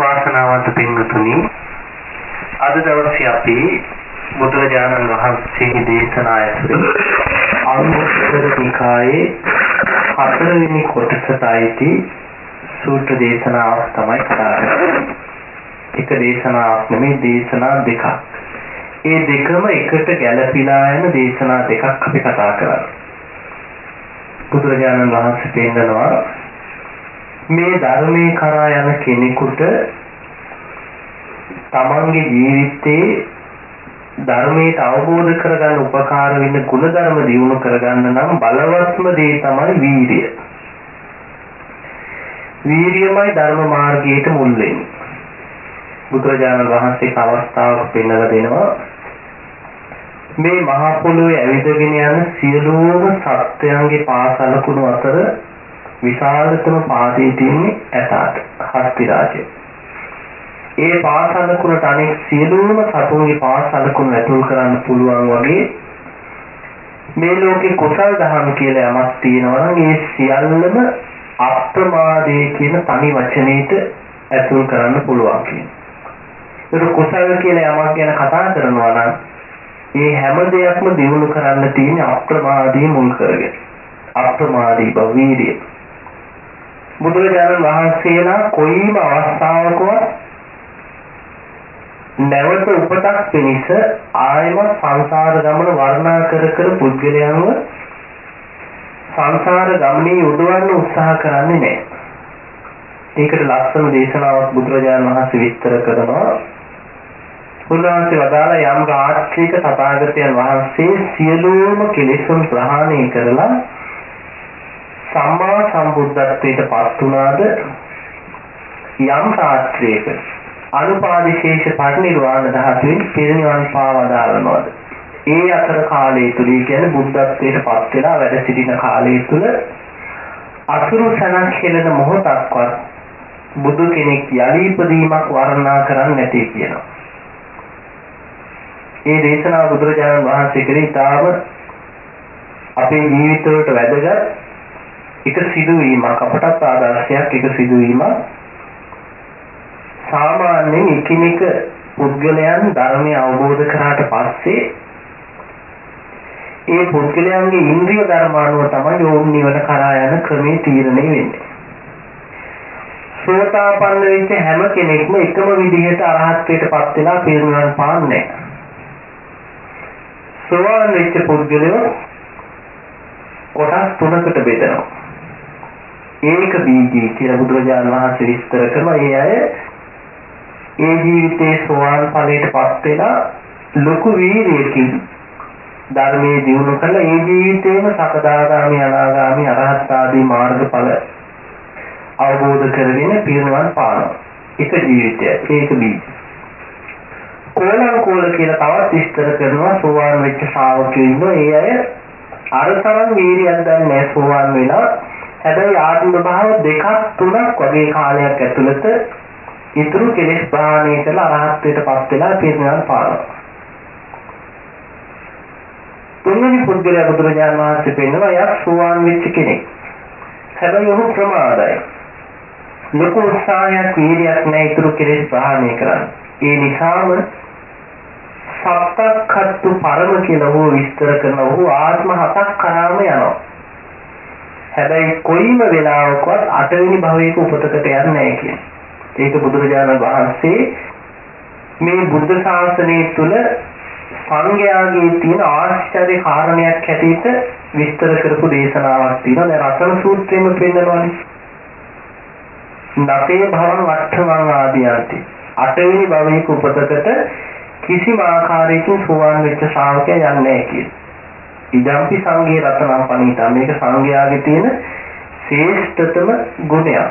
වාසනාවන්ත පින්වතුනි අද දවසේ අපි බුදුරජාණන් වහන්සේගේ දේශනා ඇතුළේ අංගුත්තර නිකායේ හතරවෙනි කොටසට අයිති සූත්‍ර දේශනාවක් තමයි කතා කරන්නේ. එක දේශනාවක් නෙමෙයි දේශනා දෙකක්. ඒ දෙකම එකට ගැළපීලා යන දේශනා දෙකක් අපි කතා කරන්නේ. බුදුරජාණන් වහන්සේ පෙන්නනවා මේ ධර්මයේ කරා යන කෙනෙකුට තමන්ගේ ජීවිතේ ධර්මයට අවබෝධ කරගන්න උපකාර වෙන ගුණධර්ම දියුණු කරගන්න නම් බලවත්ම දේ තමයි වීරිය. වීරියමයි ධර්ම මාර්ගයට මුල් වෙන්නේ. බුදුරජාණන් වහන්සේ අවස්ථාවක් පෙන්වලා දෙනවා මේ මහා පොළොවේ ඇවිදගෙන යන සියලුම සත්‍යයන්ගේ පාසලකුණු අතර විශාලතම පාදයේ තියෙන්නේ ඇතාට හස්ති රාජය. ඒ පාසලකුණට අනෙක් සියලුම සතුන්ගේ පාසලකුණ ඇතුල් කරන්න පුළුවන් වගේ මේ ලෝකේ කුසල් දහම් කියලා යමක් තියෙනවා නම් ඒ සියල්ලම අප්‍රමාදයේ කියන තනි වචනේට ඇතුල් කරන්න පුළුවන් කියන්නේ. ඒක කුසල කියලා යමක් ගැන කතා කරනවා නම් ඒ හැම දෙයක්ම දිනු කරන්න තියෙන අප්‍රමාදී මුල් කරගෙන. අප්‍රමාදී බව වීර්යය. බුදුරජාණන් වහන්සේලා කොයිම අවස්ථාවකවත් නැවත උපතක් පිණිස ආයමත් සංසාර ගමන වර්ණනා කර කර පුද්ගලයන්ව සංසාර ගමනේ යොදවන්න උත්සාහ කරන්නේ නැහැ. ඒකට ලස්සන දේශනාවක් බුදුරජාණන් වහන්සේ විස්තර කරනවා. උන්වහන්සේ වදාළ යම් රාත්‍රික තථාගතයන් වහන්සේ සියලුම කෙලෙසුන් ප්‍රහාණය කරලා සම්මා සම්බුද්ධත්වයට පත් වුණාද යම් ශාස්ත්‍රයක අනුපාදිශේෂ පරිනිර්වාණ ධාතුවෙන් පිරිනිවන් පාවදාලනවාද ඒ අතර කාලය තුල කියන්නේ බුද්ධත්වයට පත් වෙලා වැඩ සිටින කාලය තුල අතුරු සනක් හෙළන මොහොතක්වත් බුදු කෙනෙක් යලි ඉපදීමක් වර්ණනා කරන්නේ නැtei කියනවා. ඒ දේශනාව බුදුරජාණන් වහන්සේ කරේ තාම අපේ ජීවිතවලට වැදගත් එක සිදුවීමක් අපටත් ආදර්ශයක් එක සිදුවීමක් සාමාන්‍යයෙන් එකිනෙක පුද්ගලයන් ධර්මය අවබෝධ කරාට පස්සේ ඒ පුද්ගලයන්ගේ ඉන්ද්‍රිය ධර්මානුව තමයි යෝන් නිවන කරා යන ක්‍රමේ තීරණය වෙන්නේ. සෝතාපන්න වෙච්ච හැම කෙනෙක්ම එකම විදිහට අරහත්ත්වයට පත් වෙලා පිරිනිවන් පාන්නේ නැහැ. සෝවාන් වෙච්ච පුද්ගලයෝ කොටස් තුනකට බෙදෙනවා. ඒක බීජී කියලා බුදුරජාණන් වහන්සේ විස්තර කරනවා. ඒ අය ඒ ජීවිතේ සෝවාන් ඵලයටපත් වෙලා ලොකු වීරියකින් ධර්මයේ දියුණු කළා ඒ ජීවිතේම සකදාගාමි අනාගාමි අරහත් ආදී මාර්ගඵල අවබෝධ කරගෙන පිරිනවන් පානවා. එක ජීවිතයක් ඒක බීජ. කෝලං කෝල කියලා තවත් විස්තර කරනවා සෝවාන් වෙච්ච ශ්‍රාවකයෝ ඉන්නවා. ඒ අය අරතරන් වීරියක් ගන්න නැහැ සෝවාන් වෙලා හැබැයි ආත්ම භාව දෙකක් තුනක් වගේ කාලයක් ඇතුළත ඉතුරු කෙලෙස් ප්‍රහාණය කරලා අරහත්ත්වයට පත් වෙලා පිරිනවන් පානවා. තුන්වෙනි පුද්ගලයා බුදුරජාණන් වහන්සේ පෙන්වනවා යක් සෝවාන් වෙච්ච කෙනෙක්. හැබැයි ඔහු ප්‍රමාදයි. ලොකු උත්සාහයක් වීර්යයක් නැහැ ඉතුරු කෙලෙස් ප්‍රහාණය කරන්න. ඒ නිසාම සප්තක්ඛත්තු පරම කියලා ඔහු විස්තර කරන ඔහු ආත්ම හතක් කරාම යනවා. හැබැයි කොයිම වෙලාවකවත් අටවෙනි භවයක උපතකට යන්නේ නැහැ කියන්නේ. ඒක බුදුරජාණන් වහන්සේ මේ බුද්ධ ශාසනය තුල සංඝයාගේ තියෙන ආශ්චර්ය කාරණයක් හැටියට විස්තර කරපු දේශනාවක් තියෙනවා. දැන් රතන සූත්‍රයෙම පෙන්නනවානේ. නතේ භවං අට්ඨමං ආදියන්ති. අටවෙනි භවයක උපතකට කිසිම ආකාරයකින් සෝවාන් වෙච්ච ශ්‍රාවකයා යන්නේ නැහැ කියන්නේ. ඉදම්පි සංඝේ රතනම් පණීතා මේක සංඝයාගේ තියෙන ශ්‍රේෂ්ඨතම ගුණයක්.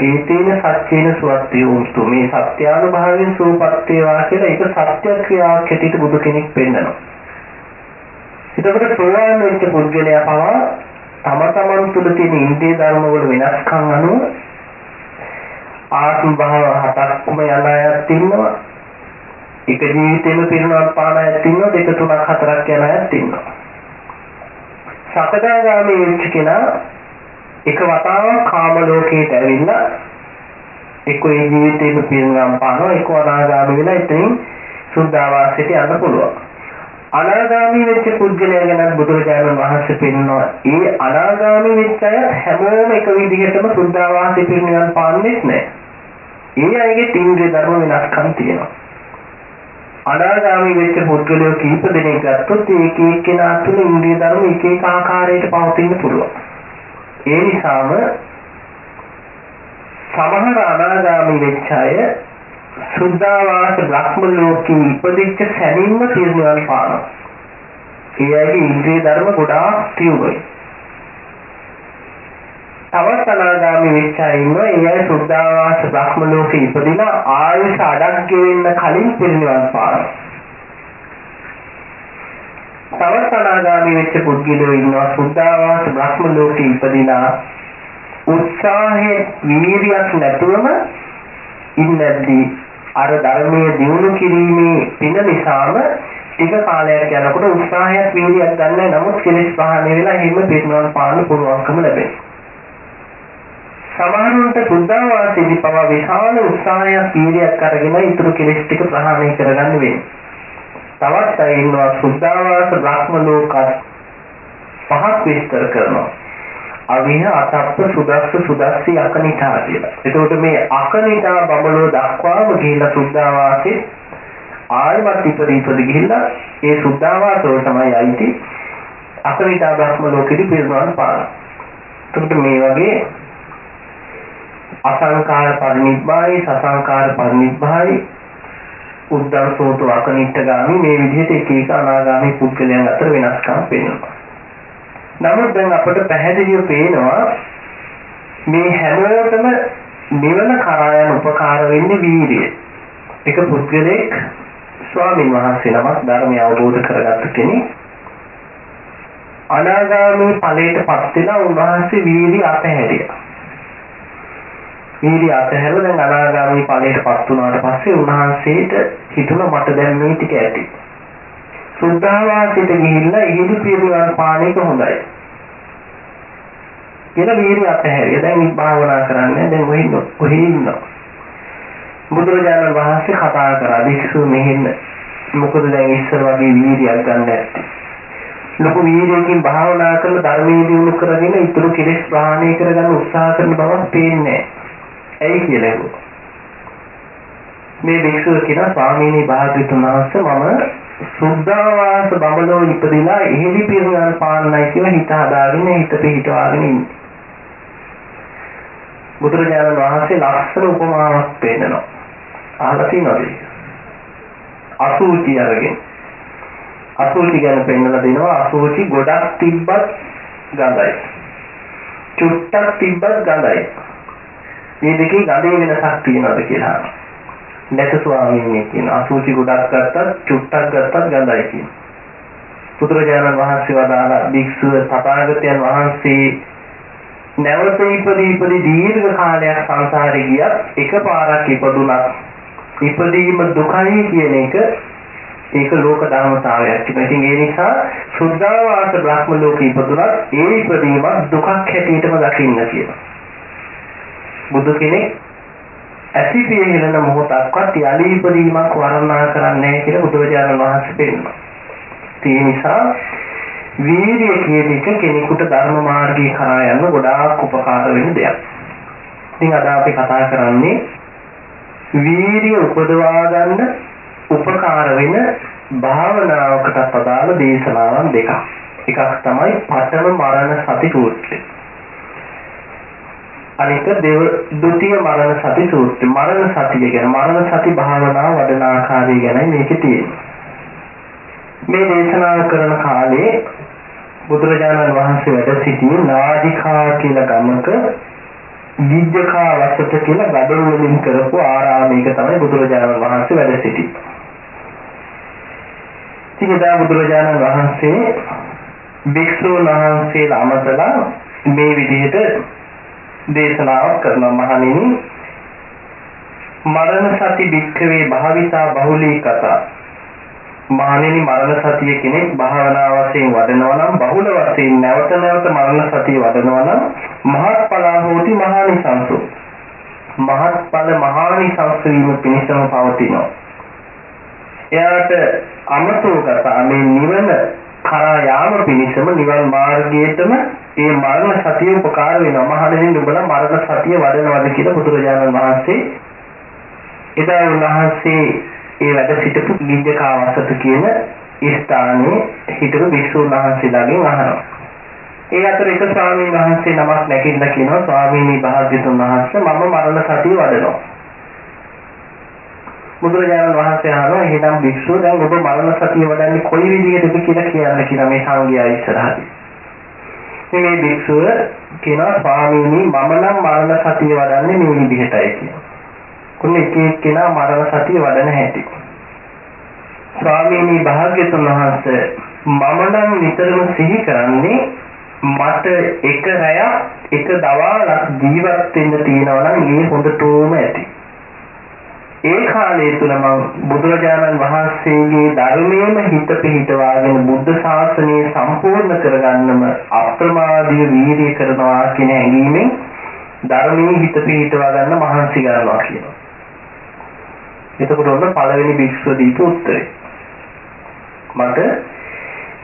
ඒතේන සත්‍යේන සුවත්තියෝස්තු මේ සත්‍යානුභාවයෙන් සූපත් වේවා කියලා ඒක සත්‍ය ක්‍රියාවක් හැටියට බුදු කෙනෙක් පෙන්නනවා. එතකොට සෝවාන් වෙච්ච පුද්ගලයා පවා තම තමන් තුළ තියෙන ඉන්ද්‍රිය ධර්ම වල වෙනස්කම් අනුව ආත්ම භාව හතක්ම යන අයත් ඉන්නවා. එක ජීවිතේම පිරුණාත් පාන අයත් ඉන්නවා. දෙක තුනක් හතරක් යන අයත් ඉන්නවා. සකදාගාමී වෙච්ච කෙනා එක වතාවක් කාම ලෝකයට ඇවිල්ලා එක්ක ඒ ජීවිතේම පිරිනවම් පානවා එක්ක අනාගාමී වෙලා එතනින් සුද්ධාවාසයට යන්න පුළුවන්. අනාගාමී වෙච්ච පුද්ගලයා ගැන බුදුරජාණන් වහන්සේ පෙන්වනවා ඒ අනාගාමී වෙච්ච අය හැමෝම එක විදිහටම සුද්ධාවාසයට පිරිනවම් පාන්නේ නැහැ. ඒ අයගේ ඉන්ද්‍රිය ධර්ම වෙනස්කම් තියෙනවා. අනාගාමී වෙච්ච පුද්ගලයෝ කීප දෙනෙක් ගත්තොත් ඒක එක්කෙනා තුළ ඉන්ද්‍රිය ධර්ම එක එක ආකාරයට පවතින්න පුළුවන්. ඒ නිසාම සමහර අනාගාමී වෙච්ච අය සුද්ධාවාස බ්‍රහ්ම ලෝකේ ඉපදිච්ච සැනින්ම පිරිනිවන් පානවා. ඒ අයගේ ඉන්ද්‍රිය ධර්ම ගොඩාක් තියුණුයි. තවත් අනාගාමී වෙච්ච අය ඉන්නවා ඒ අය සුද්ධාවාස බ්‍රහ්ම ලෝකේ ඉපදිලා ආයුෂ අඩක් ගෙවෙන්න කලින් පිරිනිවන් පානවා. තවත් අනාගාමී වෙච්ච පුද්ගලයෝ ඉන්නවා සුද්ධාවාස බ්‍රහ්ම ලෝකේ ඉපදිලා උත්සාහයේ වීරියක් නැතුවම ඉන්නදී අර ධර්මයේ දියුණු කිරීමේ පින නිසාම ටික කාලයක් යනකොට උත්සාහයක් වීර්යයක් ගන්න නමුත් කෙලෙස් පහළ වෙලා හිම පිරිනවන පාන්න පුළුවන්කම ලැබෙනවා. සමහරුන්ට බුද්ධාවාසයේදී පවා විශාල උත්සාහයක් වීර්යයක් අරගෙන ඊටු කෙලෙස් ටික ප්‍රහාණය කරගන්න වෙනවා. තවත් අය ඉන්නවා සුද්ධාවාස බ්‍රහ්ම ලෝකත් පහක් විස්තර කරනවා. අවිහ අතප්ප සුදස්ස සුදස්සි අකනිටා කියලා. එතකොට මේ අකනිටා බබලෝ දක්වාම ගිහිල්ලා සුද්ධාවාසේ ආයමත් ඉපදී ඉපදී ගිහිල්ලා ඒ සුද්ධාවාසෝ තමයි අයිති අකනිටා බ්‍රහ්ම ලෝකෙදි පිරිනවන පාන. එතකොට මේ වගේ අසංකාර පරිනිබ්බායි සසංකාර පරිනිබ්බායි උද්දර්ශෝතු අකනිට්ඨගාමි මේ විදිහට එක එක අනාගාමී පුද්ගලයන් අතර වෙනස්කම් පෙන්වනවා. නමුත් දැන් අපට පැහැදිලිව පේනවා මේ හැමෝටම නිවන කරා යන උපකාර වෙන්නේ වීරිය. එක පුද්ගලෙක් ස්වාමීන් වහන්සේ නමක් ධර්මය අවබෝධ කරගත්ත කෙනෙක් අනාගාමී ඵලයටපත් වෙලා උන්වහන්සේ වීර්ය අතහැරියා. වීර්ය අතහැරලා දැන් අනාගාමී ඵලයටපත් වුණාට පස්සේ උන්වහන්සේට හිතුණා මට දැන් මේ ටික ඇති. සුද්ධාවාසයට ගිහිල්ලා ඉහිදි පිරිනිවන් පාන එක හොඳයි. කියලා වීර්ය අතහැරිය. දැන් මේ භාවනා කරන්නේ දැන් ඔහි ඔහි ඉන්නවා. බුදුරජාණන් වහන්සේ කතා කරා භික්ෂුව මෙහෙන්න. මොකද දැන් ඉස්සර වගේ වීර්යයක් ගන්න නැත්තේ. ලොකු වීර්යයෙන් භාවනා කරන ධර්මයේ දිනු කරගෙන ඊටු කෙලෙස් ප්‍රහාණය කරගන්න උත්සාහ කරන බවක් පේන්නේ නැහැ. ඇයි කියලා මේ භික්ෂුව කියන ස්වාමීනි භාග්‍යතුන් වහන්සේ මම සුද්ධාවාස බඹලෝ ඉපදිලා එහෙලි පිරුණාන් පාන්නයි කියලා හිත හදාගෙන හිත පිහිටවාගෙන ඉන්නේ. බුදුරජාණන් වහන්සේ ලස්සන උපමාවක් පෙන්නනවා. අහලා තියෙනවද? අසුචි අරගෙන. අසුචි ගැන පෙන්නලා දෙනවා අසුචි ගොඩක් තිබ්බත් ගඳයි. චුට්ටක් තිබ්බත් ගඳයි. මේ දෙකේ ගඳේ වෙනසක් තියෙනවද කියලා. නැත ස්වාමීන් කියන අසුචි ගොඩක් ගත්තත් චුට්ටක් ගත්තත් ගඳයි කියන. පුදුරජාණන් වහන්සේ වදාලා භික්ෂුව තථාගතයන් වහන්සේ නැවත ඉපදී ඉපදී දීර්ඝ කාලයක් සංසාරේ ගියත් එකපාරක් ඉපදුනත් ඉපදීම දුකයි කියන එක ඒක ලෝක ධර්මතාවයක්. ඉතින් ඒ නිසා සුද්ධාවාස බ්‍රහ්ම ලෝකේ ඉපදුනත් ඒ ඉපදීම දුකක් හැටියටම දකින්න කියලා. බුදු කෙනෙක් ඇසිපිය හෙළන මොහොතක්වත් යලි ඉපදීමක් වර්ණනා කරන්නේ නැහැ කියලා බුදුරජාණන් වහන්සේ පෙන්නනවා. ඒ නිසා වීර්ය කියන එක කෙනෙකුට ධර්ම මාර්ගයේ කරා යන්න ගොඩාක් උපකාර වෙන දෙයක්. ඉතින් අද අපි කතා කරන්නේ වීර්ය උපදවා ගන්න උපකාර වෙන භාවනාවකට අදාළ දේශනාවන් දෙකක්. එකක් තමයි පඨම මරණ සති සූත්‍රය. අනික දේව ဒုတိ ය මරණ සති සූත්‍රය. මරණ සතිය කියන මරණ සති භාවනාව වඩන ආකාරය ගැනයි මේකේ තියෙන්නේ. මේ දේශනාව කරන කාලේ බුදුරජාණන් වහන්සේ වැඩ සිටියේ නාදිකා කියලා ගමක විද්‍යකා වසත කියලා ගඩොල් වලින් කරපු ආරාමයක තමයි බුදුරජාණන් වහන්සේ වැඩ සිටියේ. ඉතින් බුදුරජාණන් වහන්සේ භික්ෂුන් වහන්සේලා අමතලා මේ විදිහට දේශනාවක් කරනවා මහණෙනි. මරණ සති භික්ඛවේ භාවිතා බහුලී කතා. මහණෙනි මරණ සතිය කෙනෙක් භාවනා වශයෙන් වඩනවා නම් බහුල වශයෙන් නැවත නැවත මරණ සතිය වඩනවා නම් මහත්ඵලා හෝති මහානිසංසෝ. මහත්ඵල මහානිසංස වීම පිණිසම පවතිනවා. එයාට අමතෝගත මේ නිවන කරා යාම පිණිසම නිවන් මාර්ගයේතම මේ මරණ සතිය උපකාර වෙනවා. මහණෙනි නුඹලා මරණ සතිය වඩනවාද කියලා බුදුරජාණන් වහන්සේ එදා උන්වහන්සේ ඒ වැඩ සිටපු ලිංගකාවසත කියන ස්ථානයේ හිටපු භික්ෂුන් වහන්සේලාගෙන් අහනවා. ඒ අතර එක ස්වාමීන් වහන්සේ නමක් නැගින්න කියනවා ස්වාමීනි භාග්‍යතුන් වහන්සේ මම මරණ සතිය වඩනවා. බුදුරජාණන් වහන්සේ අහනවා එහෙනම් භික්ෂුව දැන් ඔබ මරණ සතිය වඩන්නේ කොයි විදිහටද කියලා කියන්න කියලා මේ සංඝයා ඉස්සරහදී. මේ භික්ෂුව කියනවා ස්වාමීනි මම නම් මරණ සතිය වඩන්නේ මේ විදිහටයි කියනවා. කොන්න එක එක්කෙනා මරණ සතිය වඩන හැටි. ස්වාමීනි භාග්‍යතුන් වහන්සේ මම නම් නිතරම සිහි කරන්නේ මට එක රැයක් එක දවල්ක් ජීවත් වෙන්න තියෙනවා නම් ඒ හොඳටම ඇති. ඒ කාලය තුල මම බුදුරජාණන් වහන්සේගේ ධර්මයේම හිත පිහිටවාගෙන බුද්ධ ශාසනය සම්පූර්ණ කරගන්නම අප්‍රමාදීය වීර්ය කරනවා කියන හැඟීමෙන් ධර්මයේ හිත පිහිටවා ගන්න මහන්සි ගන්නවා කියනවා. එතකොට ඔන්න පළවෙනි භික්ෂුව දීපු උත්තරේ. මට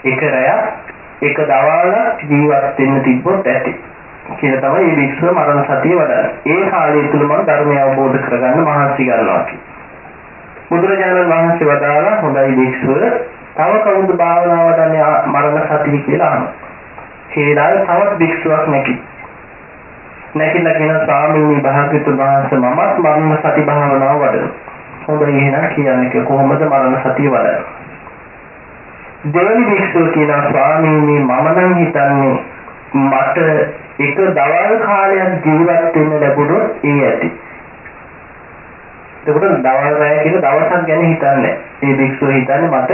එක රැයක් එක දවල්ක් ජීවත් වෙන්න තිබ්බොත් ඇති කියලා තමයි මේ විශ්ව මරණ සතිය වඩන්නේ. ඒ කාලය තුල මම ධර්මය අවබෝධ කරගන්න මහන්සි ගන්නවා බුදුරජාණන් වහන්සේ වදාළා හොඳයි විශ්ව තව කවුද භාවනාව වඩන්නේ මරණ සතිය කියලා අහනවා. ඒ වෙලාවේ තවත් භික්ෂුවක් නැකි. නැකිලා කියන ස්වාමීනි භාග්‍යතුන් වහන්සේ මමත් මරණ සති භාවනාව වඩනවා. හොඳයි එහෙනම් කියන්නේ කොහොමද මරණ සතිය වඩන්නේ? දෙවනි භික්ෂුව කියන ස්වාමීනි මම නම් හිතන්නේ මට එක දවල් කාලයක් ජීවත් වෙන්න ලැබුණොත් ඒ ඇති. එතකොට දවල් රැය කියන දවසක් ගැන හිතන්නේ ඒ භික්ෂුව හිතන්නේ මට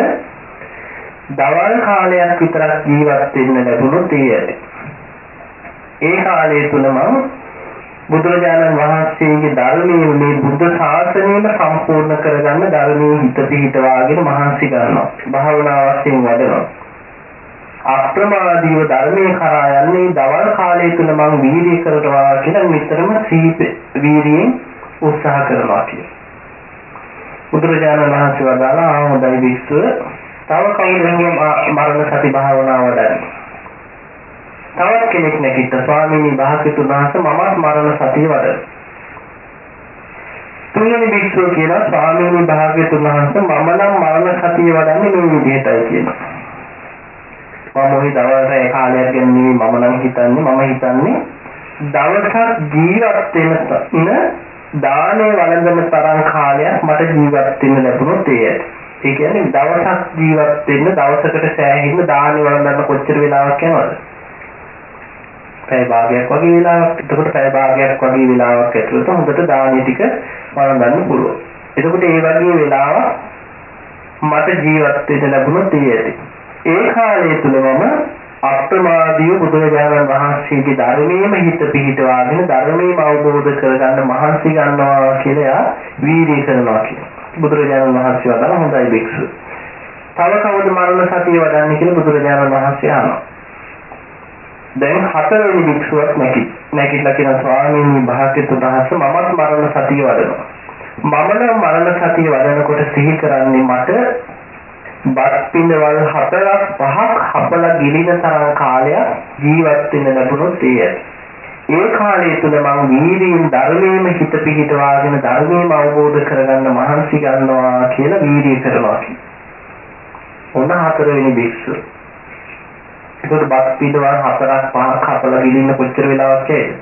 දවල් කාලයක් විතරක් ජීවත් වෙන්න ලැබුණොත් ඒ ඇති. ඒ කාලය තුල මම බුදුරජාණන් වහන්සේගේ ධර්මයේ මේ බුද්ධ ශාසනයම සම්පූර්ණ කරගන්න ධර්මයේ හිත පිහිටවාගෙන මහන්සි ගන්නවා. භාවනා වශයෙන් වඩනවා. අප්‍රමාදීව ධර්මයේ කරා යන්නේ දවල් කාලය තුල මම වීර්ය කරනවා කියලා නිතරම සීප වීර්යයෙන් උත්සාහ කරනවා කියලා. බුදුරජාණන් වහන්සේ වදාළා ආ හොඳයි විශ්ව තව කවුරුන් මරණ සති භාවනාව වඩන්නේ. තවත් කෙනෙක් නැගිට ස්වාමීනි භාග්‍යතුන් වහන්සේ මමත් මරණ සතිය වඩන. තුන්වෙනි භික්ෂුව කියලා ස්වාමීනි භාග්‍යතුන් වහන්සේ මම නම් මරණ සතිය වඩන්නේ මේ විදිහටයි කියනවා. මම ওই දවල්ට ඒ කාලයක් ගැන නෙවෙයි මම නම් හිතන්නේ මම හිතන්නේ දවසක් ජීවත් වෙන දානේ වළඳන තරම් කාලයක් මට ජීවත් වෙන්න ලැබුණොත් ඒ ඒ කියන්නේ දවසක් ජීවත් වෙන්න දවසකට සෑහෙන්න දානේ වළඳන්න කොච්චර වෙලාවක් යනවද? පැය භාගයක් වගේ වෙලාවක්. එතකොට පැය භාගයක් වගේ වෙලාවක් ඇතුළත හොඳට දානේ ටික වළඳන්න පුළුවන්. එතකොට ඒ වගේ වෙලාවක් මට ජීවත් වෙන්න ලැබුණොත් ඒ ඇති. ඒ කාලය තුලම අප්‍රමාදීව බුදුරජාණන් වහන්සේගේ ධර්මයේම හිත පිහිටවාගෙන ධර්මයේම අවබෝධ කරගන්න මහන්සි ගන්නවා කියලා වීර්ය කරනවා කියලා. බුදුරජාණන් වහන්සේ වදාළ හොඳයි භික්ෂු. තව කවුද මරණ සතිය වඩන්නේ කියලා බුදුරජාණන් වහන්සේ අහනවා. දැන් හතරවෙනි භික්ෂුවක් නැකි. නැකිලා කියන ස්වාමීන් වහන්සේ තුනහස මමත් මරණ සතිය වඩනවා. මම නම් මරණ සතිය වඩනකොට සිහි කරන්නේ මට බත් පිඬවල් හතරක් පහක් හපලා ගිලින තරම් කාලයක් ජීවත් වෙන්න ලැබුණොත් ඒ ඒ කාලය තුල මම වීර්යයෙන් ධර්මයේම හිත පිහිටවාගෙන ධර්මයේම අවබෝධ කරගන්න මහන්සි ගන්නවා කියලා වීර්ය කරනවා ඔන්න හතරවෙනි භික්ෂුව. ඒකට බත් පිඬවල් හතරක් පහක් හපලා ගිලින්න කොච්චර වෙලාවක් යයිද?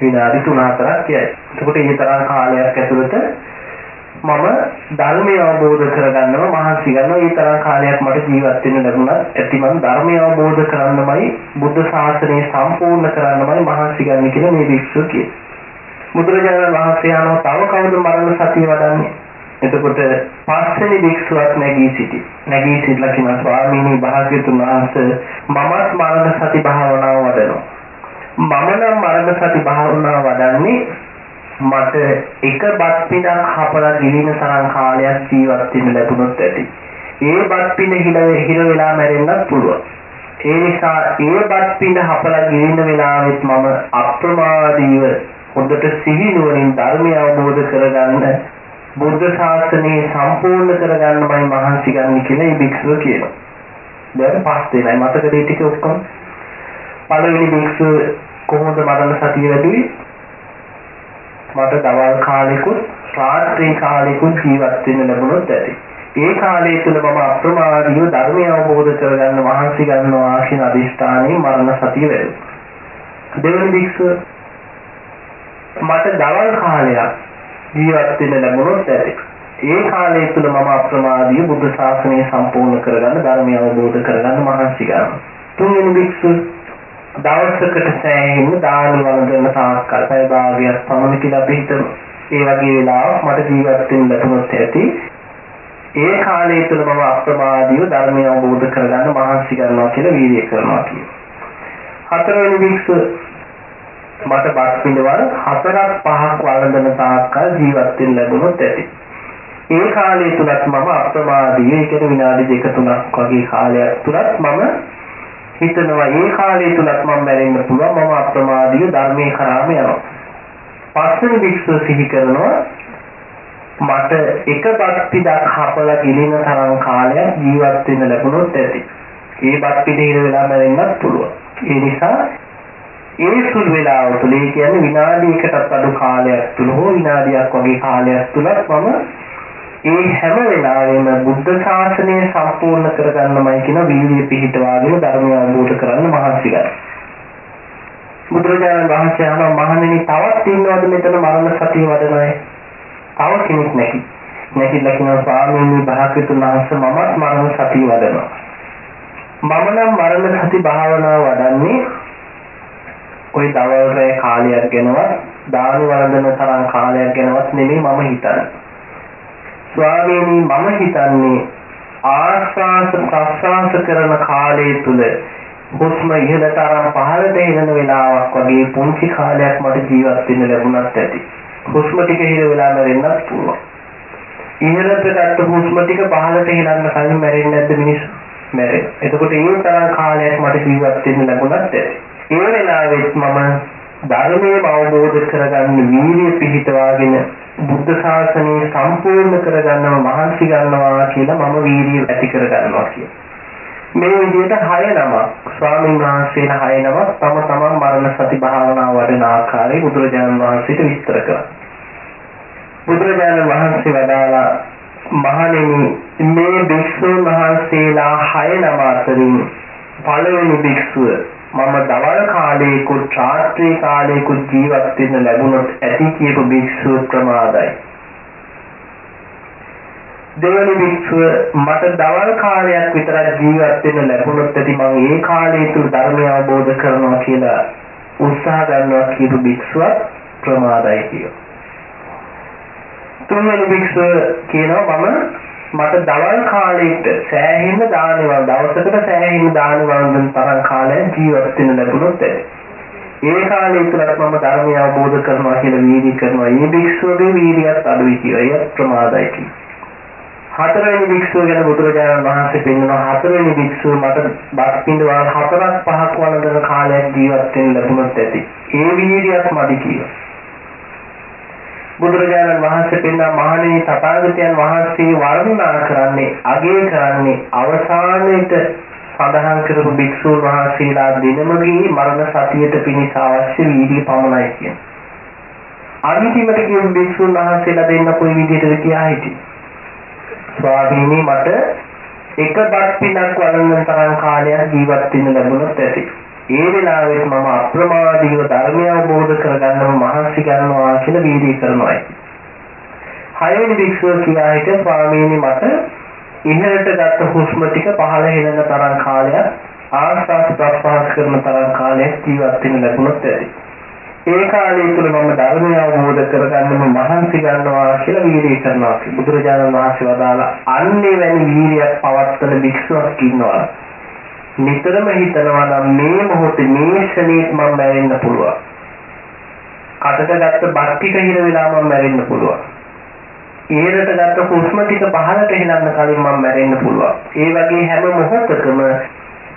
විනාඩි 3-4ක් යයි. එතකොට මේ තරම් කාලයක් ඇතුළත මම ධර්මය අවබෝධ කරගන්නව මහන්සි ගන්නවා ඒ තරම් කාලයක් මට ජීවත් වෙන්න ලැබුණා ඇති මම ධර්මය අවබෝධ කරන්නමයි බුද්ධ ශාසනය සම්පූර්ණ කරන්නමයි මහන්සි ගන්න කියලා මේ භික්ෂුව කියේ. බුදුරජාණන් වහන්සේ අහනවා තව කවුද මරණ සතිය වඩන්නේ? එතකොට පස්වෙනි භික්ෂුවක් නැගී සිටි. නැගී සිටලා කියන ස්වාමීනි භාග්‍යතුන් වහන්සේ මමත් මරණ සති භාවනාව වඩනවා. මම නම් මරණ සති භාවනාව වඩන්නේ මට එක බත් පිටක් හපලා ගිලින තරම් කාලයක් ජීවත් වෙන්න ලැබුණොත් ඇති. ඒ බත් පින හිල හිර වෙලා මැරෙන්නත් පුළුවන්. ඒ නිසා ඒ බත් පින හපලා ගිලින වෙලාවෙත් මම අප්‍රමාදීව හොඳට සිහි නුවණින් ධර්මය අවබෝධ කරගන්න බුද්ධ ශාසනය සම්පූර්ණ කරගන්නමයි මහන්සි ගන්න කියලා මේ භික්ෂුව කියනවා. දැන් පස් දෙනයි මතකද මේ ටික ඔක්කොම? පළවෙනි භික්ෂුව කොහොමද මරණ සතිය වැඩි? මට දවල් කාලෙකුත් රාත්‍රී කාලෙකුත් ජීවත් වෙන්න ලැබුණොත් ඇති. ඒ කාලය තුල මම අප්‍රමාදීව ධර්මය අවබෝධ කරගන්න මහන්සි ගන්නවා කියන අදිෂ්ඨානයෙන් මරණ සතිය වැඩි. දෙවන භික්ෂුව මට දවල් කාලයක් ජීවත් වෙන්න ලැබුණොත් ඇති. ඒ කාලය තුල මම අප්‍රමාදීව බුද්ධ ශාසනය සම්පූර්ණ කරගන්න ධර්මය අවබෝධ කරගන්න මහන්සි ගන්නවා. තුන්වෙනි භික්ෂුව දවසකට සෑහෙන්න දාන වළඳන තාක්කල් පැය භාගයක් පමණ කියලා අපි හිතමු. ඒ වගේ වෙලාවක් මට ජීවත් වෙන්න ලැබුණොත් ඇති. ඒ කාලය තුල මම අප්‍රමාදීව ධර්මය අවබෝධ කරගන්න මහන්සි ගන්නවා කියලා වීර්ය කරනවා කියනවා. හතරවෙනි භික්ෂුව මට බස් පිළිවර හතරක් පහක් වළඳන තාක්කල් ජීවත් වෙන්න ලැබුණොත් ඇති. ඒ කාලය තුලත් මම අප්‍රමාදී ඒ කියන්නේ විනාඩි දෙක තුනක් වගේ කාලයක් තුලත් මම හිතනවා ඒ කාලය තුලත් මම මැරෙන්න පුළුවන් මම අප්‍රමාදීව ධර්මයේ කරාම යනවා. පස්වෙනි භික්ෂුව සිහි කරනවා මට එක බත් පිටක් හපලා ගිලින තරම් කාලයක් ජීවත් වෙන්න ලැබුණොත් ඇති. ඒ බත් පිට ඉර වෙලා මැරෙන්නත් පුළුවන්. ඒ නිසා ඒ සුළු වේලාව තුළ ඒ කියන්නේ විනාඩියකටත් අඩු කාලයක් තුල හෝ විනාඩියක් වගේ කාලයක් තුලත් මම ඒ හැම වෙලාවෙම බුද්ධ ශාසනය සම්පූර්ණ කරගන්නමයි කියන වීර්ය පිහිටවාගෙන ධර්මය අවබෝධ කරගන්න මහන්සි ගන්න. බුදුරජාණන් වහන්සේ අහනවා මහණෙනි තවත් ඉන්නවද මෙතන මරණ සතිය වඩන අය? තව කෙනෙක් නැති. නැතිලා කියනවා ස්වාමීනි භාග්‍යතුන් වහන්සේ මමත් මරණ සතිය වඩනවා. මම නම් මරණ සති භාවනාව වඩන්නේ ওই දවල් රැ කාලයක් ගැනවත් දාන වළඳන තරම් කාලයක් ගැනවත් නෙමෙයි මම හිතන්නේ. ස්වාමීනි මම හිතන්නේ ආස්වාස ප්‍රස්වාස කරන කාලය තුල හුස්ම ඉහළට අරන් පහළට එන වෙලාවක් වගේ පුංචි කාලයක් මට ජීවත් වෙන්න ලැබුණත් ඇති. හුස්ම ටික ඉහළ වෙලා මැරෙන්නත් පුළුවන්. ඉහළට ගත්ත හුස්ම ටික පහළට හෙලන්න කලින් මැරෙන්නේ නැද්ද මිනිස්සු? මැරෙනවා. එතකොට ඒ තරම් කාලයක් මට ජීවත් වෙන්න ලැබුණත් ඇති. ඒ වෙලාවෙත් මම ධර්මයේ අවබෝධ කරගන්න වීර්ය පිහිටවාගෙන බුද්ධ ශාසනය සම්පූර්ණ කරගන්නව මහන්සි ගන්නවා කියලා මම වීර්ය ඇති කරගන්නවා කියලා. මේ විදිහට හය නමක් ස්වාමීන් වහන්සේලා හය නමක් තම තමන් මරණ සති භාවනාව වඩන ආකාරය බුදුරජාණන් වහන්සේට විස්තර කළා. බුදුරජාණන් වහන්සේ වදාලා මහණෙනි මේ භික්ෂුන් වහන්සේලා හය නම අතරින් පළවෙනි භික්ෂුව මම දවල් කාලයේකුත් රාත්‍රී කාලයේකුත් ජීවත් වෙන්න ලැබුණොත් ඇති කියපු භික්ෂුව ප්‍රමාදයි. දෙවනි භික්ෂුව මට දවල් කාලයක් විතරක් ජීවත් වෙන්න ලැබුණොත් ඇති මම ඒ කාලය තුල ධර්මය අවබෝධ කරනවා කියලා උත්සාහ ගන්නවා කියපු භික්ෂුව ප්‍රමාදයි කියනවා. තුන්වෙනි භික්ෂුව කියනවා මම මට දවල් කාලෙට සෑහෙන දානවල් දවසකට සෑහෙන දානවල් වලින් තරම් කාලයක් ජීවත් වෙන්න ලැබුණොත් ඇති. ඒ කාලය තුලත් මම ධර්මය අවබෝධ කරනවා කියලා වීර්ය කරනවා. මේ භික්ෂුවගේ වීර්යයත් අඩුයි කියලා. ඒත් ප්‍රමාදයි කියලා. හතරවෙනි භික්ෂුව ගැන බුදුරජාණන් වහන්සේ පෙන්වනවා හතරවෙනි භික්ෂුව මට බත් පින්දවල් හතරක් පහක් වළඳන කාලයක් ජීවත් වෙන්න ලැබුණොත් ඇති. ඒ වීර්යයත් මදි කියලා. බුදුරජාණන් වහන්සේ පෙන්නා මහණෙනි තථාගතයන් වහන්සේ වර්ණනා කරන්නේ අගය කරන්නේ අවසානයේට සඳහන් කරපු භික්ෂුන් වහන්සේලා දිනමගේ මරණ සතියට පිණිස අවශ්‍ය වීර්ය පමණයි කියන. අන්තිමට කියන භික්ෂුන් වහන්සේලා දෙන්න කොයි විදිහටද කියා හිටියේ. ස්වාමීනි මට එක බත් පිනක් වළඳන තරම් කාලයක් ජීවත් වෙන්න ලැබුණොත් ඇති. ඒ වෙලාවෙත් මම අප්‍රමාදීව ධර්මය අවබෝධ කරගන්නම මහන්සි ගන්නවා කියලා වීර්ය කරනවා. හයවෙනි භික්ෂුව කියා හිටිය ස්වාමීනි මට ඉහළට ගත්ත හුස්ම ටික පහළ හෙළන තරම් කාලයක් ආස්වාද ප්‍රස්වාස කරන තරම් කාලයක් ජීවත් වෙන්න ලැබුණොත් ඇති. ඒ කාලය තුල මම ධර්මය අවබෝධ කරගන්නම මහන්සි ගන්නවා කියලා වීර්ය කරනවා. බුදුරජාණන් වහන්සේ වදාලා අන්නේ වැනි වීර්යයක් පවත්වන භික්ෂුවක් ඉන්නවා. නිතරම හිතනවා නම් මේ මොහොතේ මේ ක්ෂණේ මම මැරෙන්න පුළුවන්. කටට ගත්ත බත් ටික හිර වෙලා මම මැරෙන්න පුළුවන්. ඉහළට ගත්ත හුස්ම ටික පහළට හෙලන්න කලින් මම මැරෙන්න පුළුවන්. ඒ වගේ හැම මොහොතකම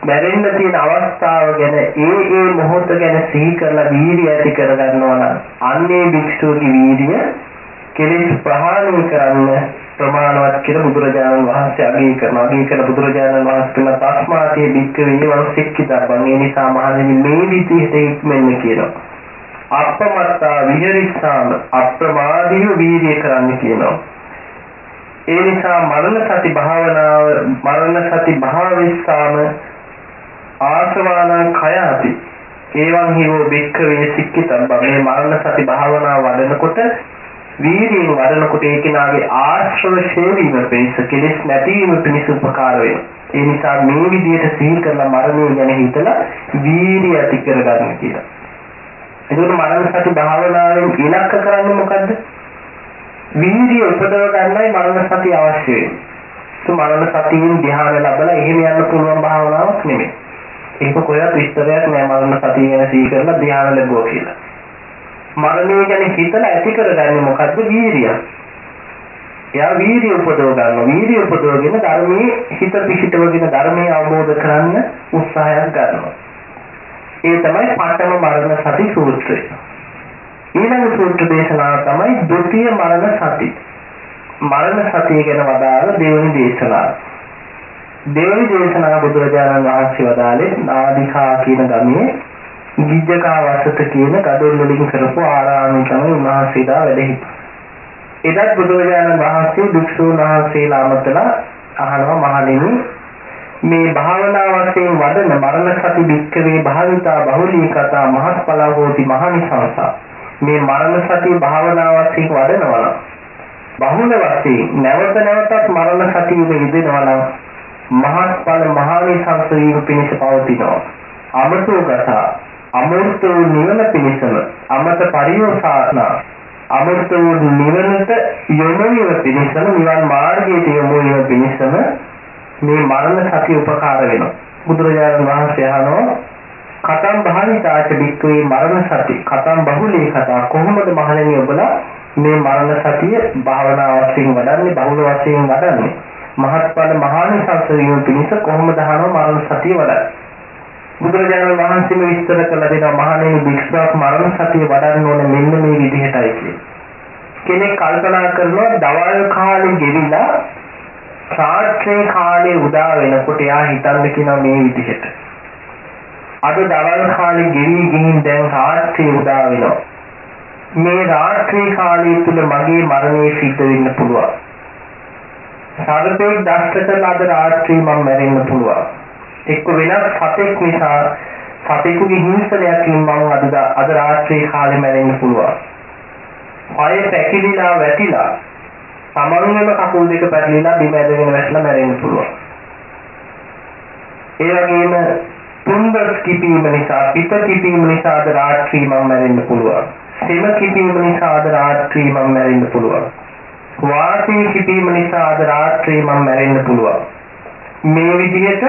මැරෙන්න තියෙන අවස්ථාව ගැන ඒ ඒ මොහොත ගැන සිහි කරලා වීර්ය ඇති කරගන්නවා නම් අන්නේ භික්ෂුවගේ වීර්ය කෙලෙස් ප්‍රහාණය කරන්න ප්‍රමාණවත් කියලා බුදුරජාණන් වහන්සේ අගය කරනවා. අගය කරන බුදුරජාණන් වහන්සේ තස්මාතේ භික්ඛවේ වංශික්කිතබ්බන්. ඒ නිසා මහණෙනි මේ විදිහට ඉක්මෙන්න කියනවා. අප්‍රමත්තා විහෙරිස්සාම අප්‍රමාදීව වීර්ය කරන්න කියනවා. ඒ නිසා මරණ සති භාවනාව මරණ සති භාවිස්සාම ආසවානං khයati ඒවං හිවෝ බික්ඛවේ සික්කිතබ්බ මේ මරණ සති භාවනාව වඩනකොට වීර්යයෙන් වඩනකොට ඒ කෙනාගේ ආශ්‍රව ශේවීම පිණිස කෙලෙස් නැතිවීම පිණිස උපකාර වෙනවා. ඒ නිසා මේ විදිහට සිහි කරලා මරණය ගැන හිතලා වීර්ය ඇති කරගන්න කියලා. එතකොට මරණ සති භාවනාවෙන් ඉලක්ක කරන්නේ මොකද්ද? වීර්ය උපදව ගන්නයි මරණ සතිය අවශ්‍ය වෙන්නේ. ඒ මරණ සතියෙන් ධ්‍යාන ලැබලා එහෙම යන්න පුළුවන් භාවනාවක් නෙමෙයි. ඒක කොහෙවත් විස්තරයක් නෑ මරණ සතිය ගැන සිහි කරලා ධ්‍යාන ලැබුවා කියලා. මරණය ගැන හිතලා ඇති කරගන්නේ මොකද්ද? වීර්යය. එයා වීර්ය උපදව ගන්නවා. වීර්ය උපදවගෙන ධර්මයේ හිත පිහිටවගෙන ධර්මයේ අවබෝධ කරන්න උත්සාහයක් ගන්නවා. ඒ තමයි පඨම මරණ සති සූත්‍රය. ඊළඟ සූත්‍ර දේශනාව තමයි ဒုတိ ය මරණ සති. මරණ සතිය ගැන වදාළ දෙවනි දේශනාව. දෙවනි දේශනාව බුදුරජාණන් වහන්සේ වදාළේ නාදිකා කියන ගමේ ගිජ්ජකා වසත කියන ගඩොල් වලින් කරපු ආරාමයේ තමයි උන්වහන්සේලා වැඩ සිටියේ. එදත් බුදුරජාණන් වහන්සේ භික්ෂුන් වහන්සේලා අමතලා අහනවා මහණෙනි මේ භාවනා වශයෙන් වඩන මරණ සති භික්කවේ භාවිතා බහුලී කතා මහත්ඵල හෝති මහනිසංසා මේ මරණ සතිය භාවනාවත් වඩනවා බහුල වශයෙන් නැවත නැවතත් මරණ සතියෙ යෙදෙනවා නම් මහත්ඵල මහානිසංස වීම පිණිස පවතිනවා. අමතෝගත අමෘත නිවන පිණිසම අමත පරියෝසාන අමෘත නිවනට යොමු වීම පිණිසම නිවන් මාර්ගයට යොමු වීම පිණිසම මේ මරණ සතිය උපකාර වෙනවා. බුදුරජාණන් වහන්සේ අහනවා කතම් භාවිතාච බික්කවේ මරණ සති? කතම් බහුලී කතා කොහොමද මහණෙනි ඔබලා මේ මරණ සතිය භාවනා වශයෙන් වඩන්නේ බහුල වශයෙන් වඩන්නේ? මහත්ඵල මහානිසංස වීම පිණිස කොහොමද අහනවා මරණ සතිය වඩන්නේ? බුදුරජාණන් වහන්සේම විස්තර කළ දෙනවා මහණෙනි භික්ෂුවක් මරණ සතිය වඩන්න ඕනේ මෙන්න මේ විදිහටයි කියලා කෙනෙක් කල්පනා කරනවා දවල් කාලේ ගෙවිලා රාත්‍රී කාලේ උදා වෙනකොට එයා හිතන්න කියනවා මේ විදිහට අද දවල් කාලේ ගෙවි ගිහින් දැන් රාත්‍රිය උදා වෙනවා. මේ රාත්‍රී කාලය තුල මගේ මරණය සිද්ධ වෙන්න පුළුවන්. සාගතේ දස්තකල අද රාත්‍රී මම මැරෙන්න පුළුවන්. එක්ක වෙනත් සතෙක් නිසා සතෙකුගේ හිංසනයකින් මම අද අද රාත්‍රී කාලේ මැරෙන්න පුළුවන්. පය පැකිලිලා වැටිලා සමන්වම කකුල් දෙක පැටලිලා බිම ඇදගෙන වැටලා මැරෙන්න පුළුවන්. ඒ වගේම තුන්දස් කිපීම නිසා පිට කිපීම නිසා අද රාත්‍රී මම මැරෙන්න පුළුවන්. සෙම කිපීම නිසා අද රාත්‍රී මම මැරෙන්න පුළුවන්. වාතී කිපීම නිසා අද රාත්‍රී මම මැරෙන්න පුළුවන්. මේ විදිහට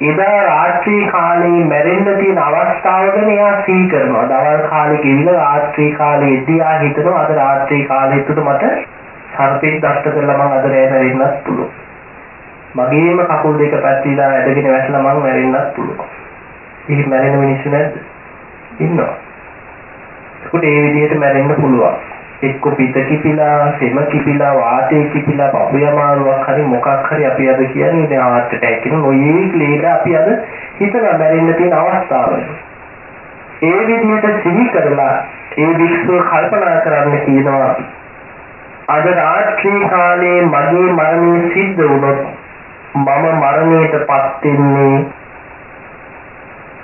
එදා රාත්‍රී කාලේ මැරෙන්න තියෙන අවස්ථාව ගැන එයා සී කරනවා. දවල් කාලේ ගෙවිලා රාත්‍රී කාලේ එදියා හිතනවා අද රාත්‍රී කාලේ තුට මට සර්පෙක් දෂ්ට කරලා මම අද රැය මැරෙන්නත් පුළුවන්. මගේම කකුල් දෙක පැත්තිලා ඇදගෙන වැටලා මම මැරෙන්නත් පුළුවන්. ඉතින් මැරෙන මිනිස්සු නැද්ද? ඉන්නවා. ඒකට ඒ විදිහට මැරෙන්න පුළුවන්. එක්ක පිට කිපිලා, සෙම කිපිලා, වාතය කිපිලා, පපුව අමාරුවක් හරි මොකක් හරි අපි අද කියන්නේ දැන් heart attack කියන නොයේ ලේද අපි අද හිතලා මැරෙන්න තියෙන අවස්ථාවල. ඒ විදිහට සිහි කරලා ඒ විශ්ව කල්පනා කරන්න කියනවා අද රාත්‍රී කාලේ මගේ මරණය සිද්ධ වුණොත් මම මරණයටපත් වෙන්නේ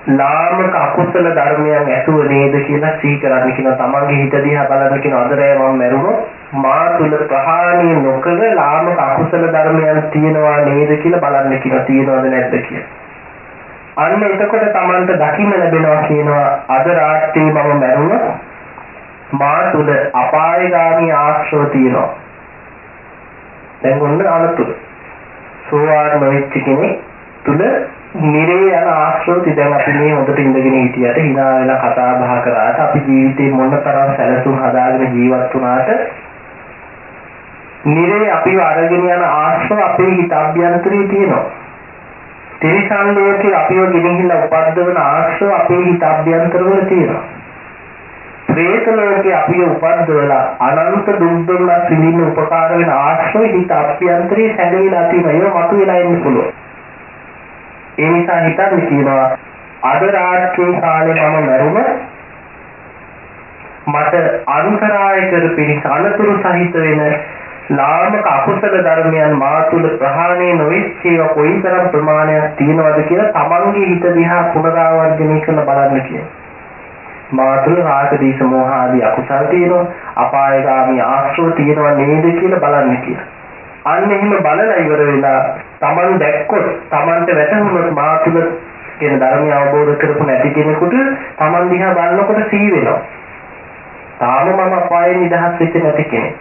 ලාමක අකුසල ධර්මයන් ඇතුව නේද කියලා සිහි කරන්න කියන තමන්ගේ හිත දිහා බලන්න කියන අදරය මම මැරුණොත් මා තුල ප්‍රහාණය නොකර ලාමක අකුසල ධර්මයන් තියෙනවා නේද කියලා බලන්න කියන තියෙනවද නැද්ද කියලා. අන්න එතකොට තමන්ට දකින්න ලැබෙනවා කියනවා අද රාත්‍රියේ මම මැරුණොත් මා තුල අපායගාමී ආශ්‍රව තියෙනවා. දැන් ඔන්න අනතුරු සෝවාන් නොවෙච්ච කෙනෙක් තුල නිරේ යන ආශ්‍රෝති දැන් අපි මේ හොඳට ඉඳගෙන හිටියට hina වෙලා කතා බහ කරාට අපි ජීවිතේ මොන තරම් සැලසුම් හදාගෙන ජීවත් වුණාට නිරේ අපිව අරගෙන යන ආශ්‍රව අපේ හිත අභ්‍යන්තරේ තියෙනවා තිරිසන් ලෝකේ අපිව ගෙනහිල්ලා උපද්දවන ආශ්‍රව අපේ හිත අභ්‍යන්තරවල තියෙනවා. പ്രേත ලෝකේ අපිව උපද්දවලා අනන්ත දුක් දුන්නත් විඳින්න උපකාර වෙන ආශ්‍රව හිත අභ්‍යන්තරේ සැඟවිලා තියෙනවා. ඒක මතුවලා එන්න පුළුවන්. ඒ නිසා හිතන්නේ කියනවා අද රාත්‍රියේ කාලේ මම මරුම මට අනුතරාය කර පිණිස අනතුරු සහිත වෙන ලාමක අකුසල ධර්මයන් මා තුල ප්‍රහාණය නොවෙච්ච ඒවා කොයිතරම් ප්‍රමාණයක් තියෙනවද කියලා තමන්ගේ හිත දිහා පුනරාවර්ජනය කරලා බලන්න කියන. මා තුල රාග දීස මොහ ආදී අකුසල් තියෙනවා අපායගාමී ආශ්‍රව තියෙනවා නේද කියලා බලන්න කියලා. අන්න එහෙම බලලා ඉවර වෙලා තමන් දැක්කොත් තමන්ට වැටහුනොත් මා තුල කියන ධර්මය අවබෝධ කරපු නැති කෙනෙකුට තමන් දිහා බලනකොට සී වෙනවා. තාම මම අපායෙන් නිදහස් වෙච්ච නැති කෙනෙක්.